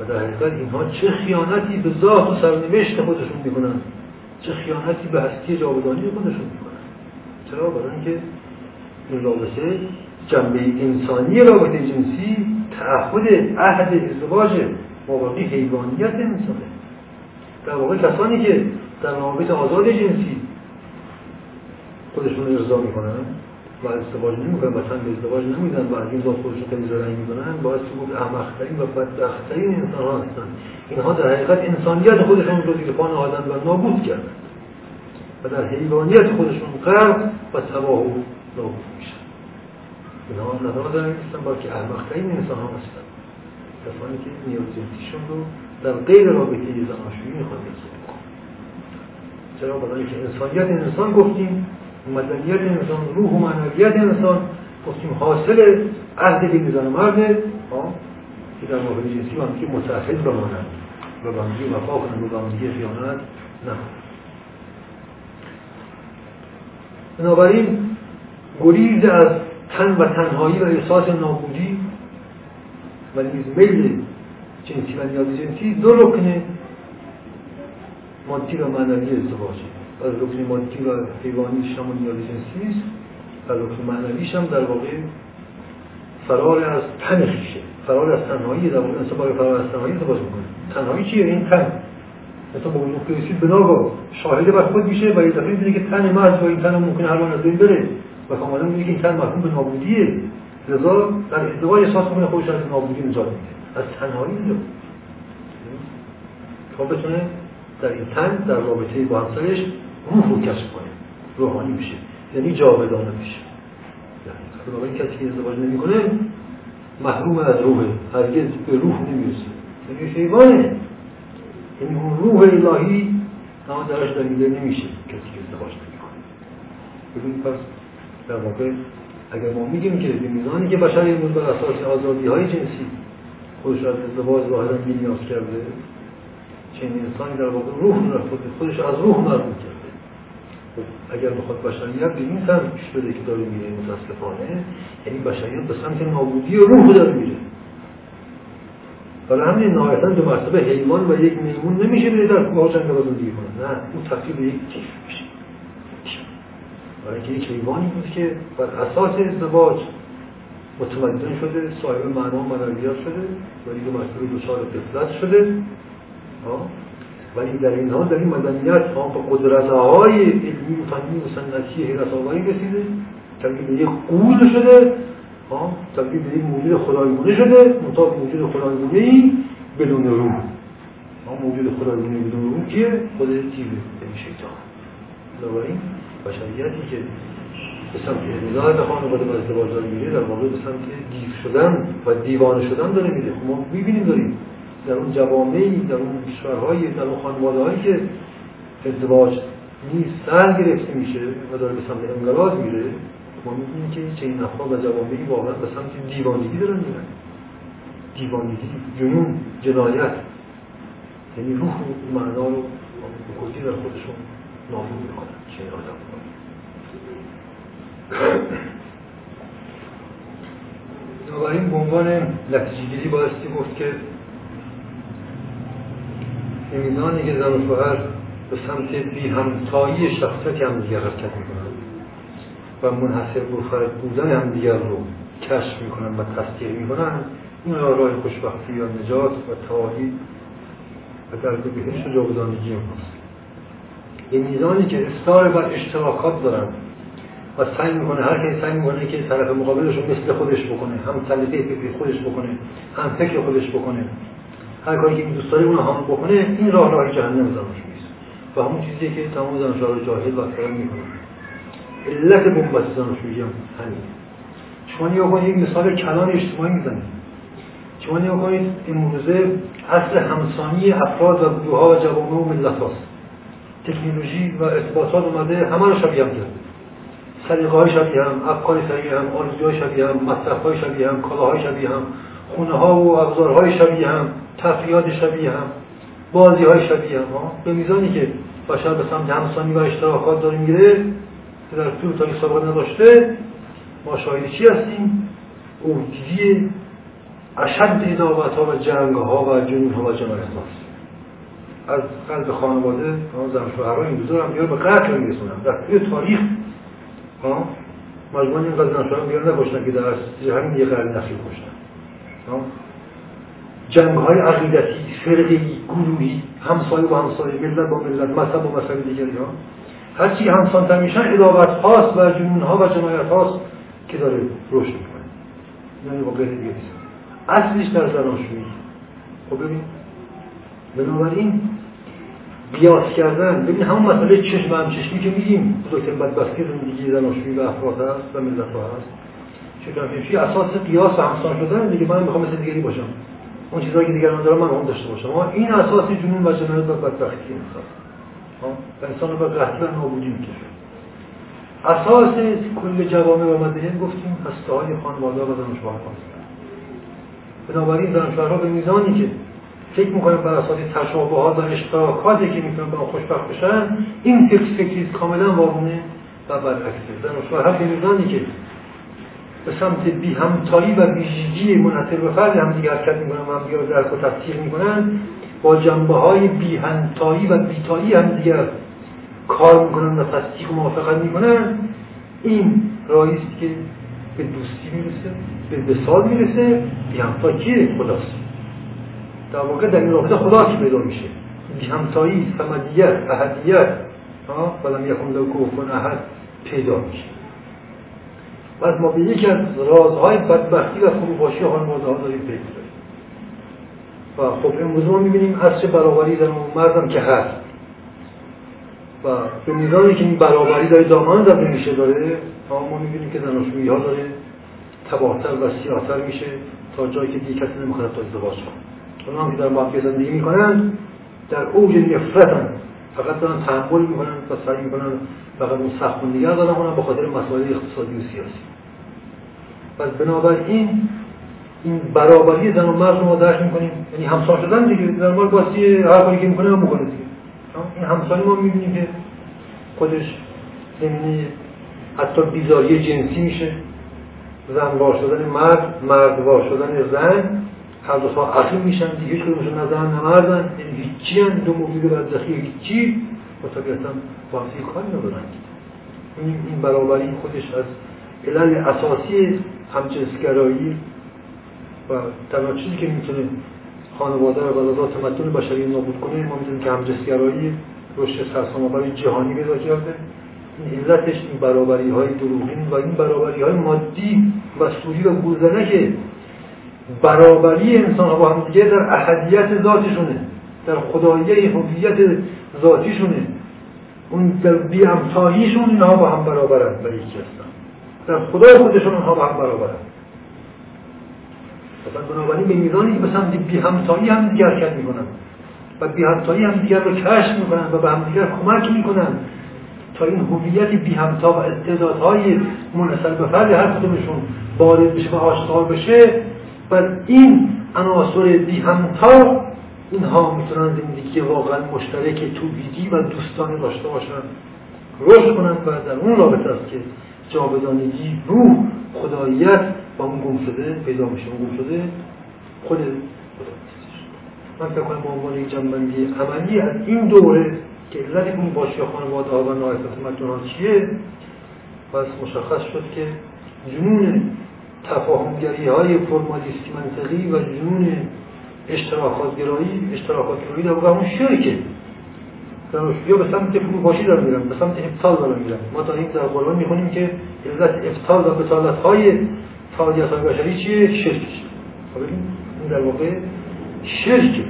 و در حقیقت اینها چه خیانتی به ذات و سرنوشت خودشون می‌کنن. چه خیانتی به هستی جاودانی خودشون می‌کنن؟ چرا؟ برای اینکه این رابطه جنبه انسانی رابطه جنسی تعهد عهد ازدواج مابقی حیوانیت انسانه. در واقع کسانی که در روابط آزاد جنسی خودشون ارضا می‌کنن و ازدواج نمی‌کنن تن به ازدواج نمیدن و از این ذات خودشون خیلی زرنگ می‌کنن باعث بود احمقترین و بدبختترین انسان ها هستن. اینها در حقیقت انسانیت خودشون رو زیر پا نهادن و نابود کردن. و در حیوانیت خودشون غرق و تباه و نابود میشن. اینها نظر دارن نیستن بلکه احمقترین انسان ها هستن. کسانی که نیاز جنسیشون رو در غیر رابطه زناشویی می‌خوان چرا؟ برای اینکه انسانیت انسان گفتیم مدنیت انسان روح و معنویت انسان گفتیم حاصل عهد بین زن و مرد که در مورد جنسی هم که متحد بمانند و بمجی وفا کنند و بمجی خیانت نه. بنابراین گریز از تن و تنهایی و احساس نابودی و نیز میل جنسی و نیاز جنسی دو رکن مادی و معنوی ازدواجه. از رکن مادی و حیوانی همون نیاز است و رکن معنویش هم در واقع فرار از تن خیشه فرار از تنهایی در واقع انسان برای فرار از تنهایی ازدواج می‌کنه تنهایی چیه؟ این تن. مثلا موضوع که رسید به ناگاه. شاهده بر خود میشه و یه دفعه می‌بینه که تن مرز با این تن ممکن هر از بین بره. و کاملا می‌بینه که این تن محکوم به نابودیه. لذا در ازدواج احساس کنه خودش از نابودی نجات میده. از تنهایی نجات تا بتونه در این تن در رابطه با همسرش روح رو کشف کنه روحانی میشه. یعنی جاودانه میشه. یعنی این کسی که ازدواج نمی‌کنه محروم از روحه. هرگز به روح نمی‌رسه. یعنی حیوانه. یعنی اون روح الهی اما درش دلیده نمیشه. کسی که ازدواج نمی‌کنه. ببین پس در واقع اگر ما میگیم که به میزانی که بشر امروز بر اساس آزادی های جنسی خودش از ازدواج ظاهرا بی‌نیاز کرده چنین انسانی در واقع روح خودش از روح مرمون کرده. اگر بخواد بشریت به این سمت پیش بده که داره میره متاسفانه. یعنی بشریت به سمت نابودی روح داره میره. برای همین نهایتا دو مرتبه حیوان و یک میمون نمیشه بره در کوه جنگل زندگی کنه. نه اون تبدیل به یک تیف میشه. برای اینکه یک حیوانی بود که بر اساس ازدواج متمدن شده صاحب معنا و شده و دیگه مسئول دچار قفلت شده. ولی در این حال در این مدنیت ها به قدرت های علمی و فنی و سنتی حیرت رسیده تبدیل به یک قول شده تبدیل به یک موجود خدایگونه شده منطقه موجود خدایگونه ای بدون روح. موجود خدایگونه بدون روح کیه؟ خود جیبه یعنی شیطان. بنابراین بشریتی که به سمت انزاع خانواده و ازدواج داره میره در واقع به سمت دیو شدن و دیوانه شدن داره میره. خب ما می‌بینیم داریم در اون جوامعی در اون کشورهایی در اون خانواده هایی که ازدواج نیست سر گرفته میشه و داره به سمت انقراض میره ما می‌بینیم که چه این افراد و جوامعی واقعا به سمت دیوانگی دارن میرن. دیوانگی جنون جنایت. یعنی روح و معنا رو به در خودشون نابود می‌کنن. چه آدم بنابراین به عنوان نتیجه بایستی گفت که میزانی که زن و شوهر به سمت بی همتایی شخصیت هم دیگر حرکت می‌کنن و منحصر به بودن هم دیگر رو کشف می‌کنن و تصدیق می‌کنن این راه خوشبختی یا نجات و تعالی و در بهشت و جاودانگی یه میزانی که اصرار بر اشتراکات دارن و سعی می‌کنه هر کسی سعی می‌کنه که طرف مقابلش رو مثل خودش بکنه هم سلیقه فکری خودش بکنه هم فکر خودش بکنه. هر کاری که این دوست داره اون هم بکنه این راه راه جهنم زنش نیست و همون چیزی که تمام رو جاهل و فرام می‌کنه علت بنبست زناشویی هم همین. شما نیا کنید یک مثال کلان اجتماعی می‌زنید. شما نیا کنید امروزه اصل همسانی افراد و گروه ها و جوامع و ملت هاست. تکنولوژی و ارتباطات اومده همه رو شبیه هم کرده سلیقه های شبیه هم افکار شبیه هم آرزوهای شبیه هم مصرف های شبیه هم کالاهای شبیه هم. خونه ها و ابزارهای شبیه هم تفریات شبیه هم بازی های شبیه هم. به میزانی که بشر به سمت همسانی و اشتراکات داره میره که در طول تاریخ سابقه نداشته ما شاهد چی هستیم؟ اوجی اشد ادابت ها و جنگ ها و جنون ها و جنایت هاست از قلب خانواده زن شوهرها این روزا هم به قتل میرسونن. در طول تاریخ مجموعه این قضیه نشان بیان نباشن که در همین یه قرن نخیر کشتن. جنگ های عقیدتی فرقی گروهی همسایه با همسایه ملت با ملت مذهب با مذهب دیگری ها هرچی همسانتر میشن ادابت هاست و جنون ها و جنایت هاست که داره رشد می‌کنه یعنی واقعیت دیگه اصلش در زناشویی خب ببین بنابراین بیاس کردن ببین همون مسئله چشم هم چشمی که میگیم بزرگترین بدبختی زندگی زناشویی و افراد هست و ملت هست چشم اساس قیاس و همسان شدن دیگه من می‌خوام مثل دیگری باشم. اون چیزایی که دیگران دارن من هم داشته باشم. این اساس جنون و جنایت و بدبختی انسان. انسان رو به و نابودی می‌کشه. اساس کل جوامع و مدهن گفتیم هسته های خانواده و هست بنابراین زن به میزانی که فکر می‌کنم بر اساس تشابهات و اشتراکاتی که می‌تونن با خوشبخت بشن این فکر فکری کاملا وارونه و برعکسه زن و شوهر به میزانی که به سمت بی همتایی و ویژگی منحصر به فرد هم دیگه حرکت می‌کنن و هم دیگه درک و تصدیق می‌کنن. با جنبه های بی همتایی و بیتایی هم دیگه کار می‌کنن و تصدیق و موافقت می‌کنن. این راهی که به دوستی می‌رسه به وسال می‌رسه. بی همتا کیه خداست. در واقع در این رابطه خدا که پیدا میشه. بی همتایی سمدیت احدیت ولم یکن لو کفن احد پیدا میشه. بعد ما به یکی از رازهای بدبختی و فروپاشی خانواده ها داریم پیدا و خب امروز ما می‌بینیم چه برابری در اون مردم که هست. و به میزانی که این برابری داره دامان زده میشه داره ما می‌بینیم که زناشویی ها داره تباهتر و سیاهتر میشه تا جایی که دیگه کسی نمی‌خواد تا ازدواج کنه اونها که در مافیا زندگی می‌کنن در اوج نفرتن. فقط دارن تحمل می‌کنن و سعی می‌کنن فقط اون سخت نگه دارن به خاطر مسائل اقتصادی و سیاسی. پس بنابراین این برابری زن و مرد رو ما درک می‌کنیم. یعنی همسان شدن دیگه. در مال باسی هر کاری که می‌کنه هم می‌کنه دیگه. این همسانی ما می‌بینیم که خودش زمینه حتی بیزاری جنسی میشه. زن وار شدن مرد مرد وار شدن زن هر دو اصلی میشن دیگه. هیچ کدومشون نه زن نه مردن. یعنی هیچی هم دو موجود بدبخی هیچی مطابقتا با کاری ندارن. این برابری خودش از علل اساسی همجنسگرایی و تنها چیزی که می‌تونه خانواده و بلازا تمدن بشری نابود کنه ما می‌دونیم که همجنسگرایی رشد سرسام‌آور جهانی پیدا کرده. این علتش این برابری های دروغین و این برابری های مادی و سوری و گوزنک برابری انسان ها با هم دیگه در احدیت ذاتشونه در خداییه هویت ذاتیشونه. اون در بی همتاییشون اینها با هم برابرن و یکی هستن. در خدای خودشون اونها با هم برابرن. بنابراین به میزانی که به سمت بی همتایی هم دیگر حرکت می‌کنن. و بی همتایی هم دیگر رو کشف می‌کنن و به هم دیگر کمک می‌کنن تا این هویت بی همتا و استعدادهای منصب به فرد هر کدومشون وارد بشه و آشکار بشه. و این عناصر بی همتا اینها می‌تونن زندگی واقعا مشترک توبیدی و دوستانه داشته باشن. رشد کنند و در اون رابطه است که جاودانگی روح خداییت با اون گم شده پیدا میشه اون گم شده خود خدا من فکر کنم به عنوان یک جنبندی عملی از این دوره که علت این باشی خانواده ها و ناحساس مدن ها چیه پس مشخص شد که جنون تفاهمگری های فرمالیستی منطقی و جنون اشتراکات گرایی اشتراکات گرایی در همون شرکه یا به سمت فروپاشی دارن میرن به سمت ابطال دارن میرن ما تا این در قرآن می‌خونیم که علت ابطال و بطالت های فعالیت های بشری چیه؟ شرک. خب این در واقع شرکه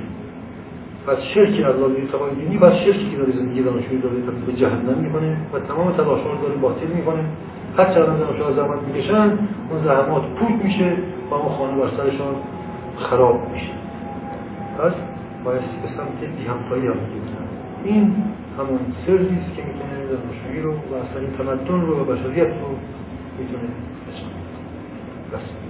پس شرکی از لازم تقای دینی و شرکی که داره زندگی دانشوی داره به جهنم می‌کنه و تمام تلاشان داره باطل می‌کنه هر چقدر دانشجوها زحمت می‌کشن اون زحمات پوک میشه و اون خانه بر سرشان خراب میشه. پس باید به سمت بیهمتایی هم این همون سرزی است که می‌تونه دانشجویی رو و اصلا تمدن رو و بشریت رو می‌تونه بس.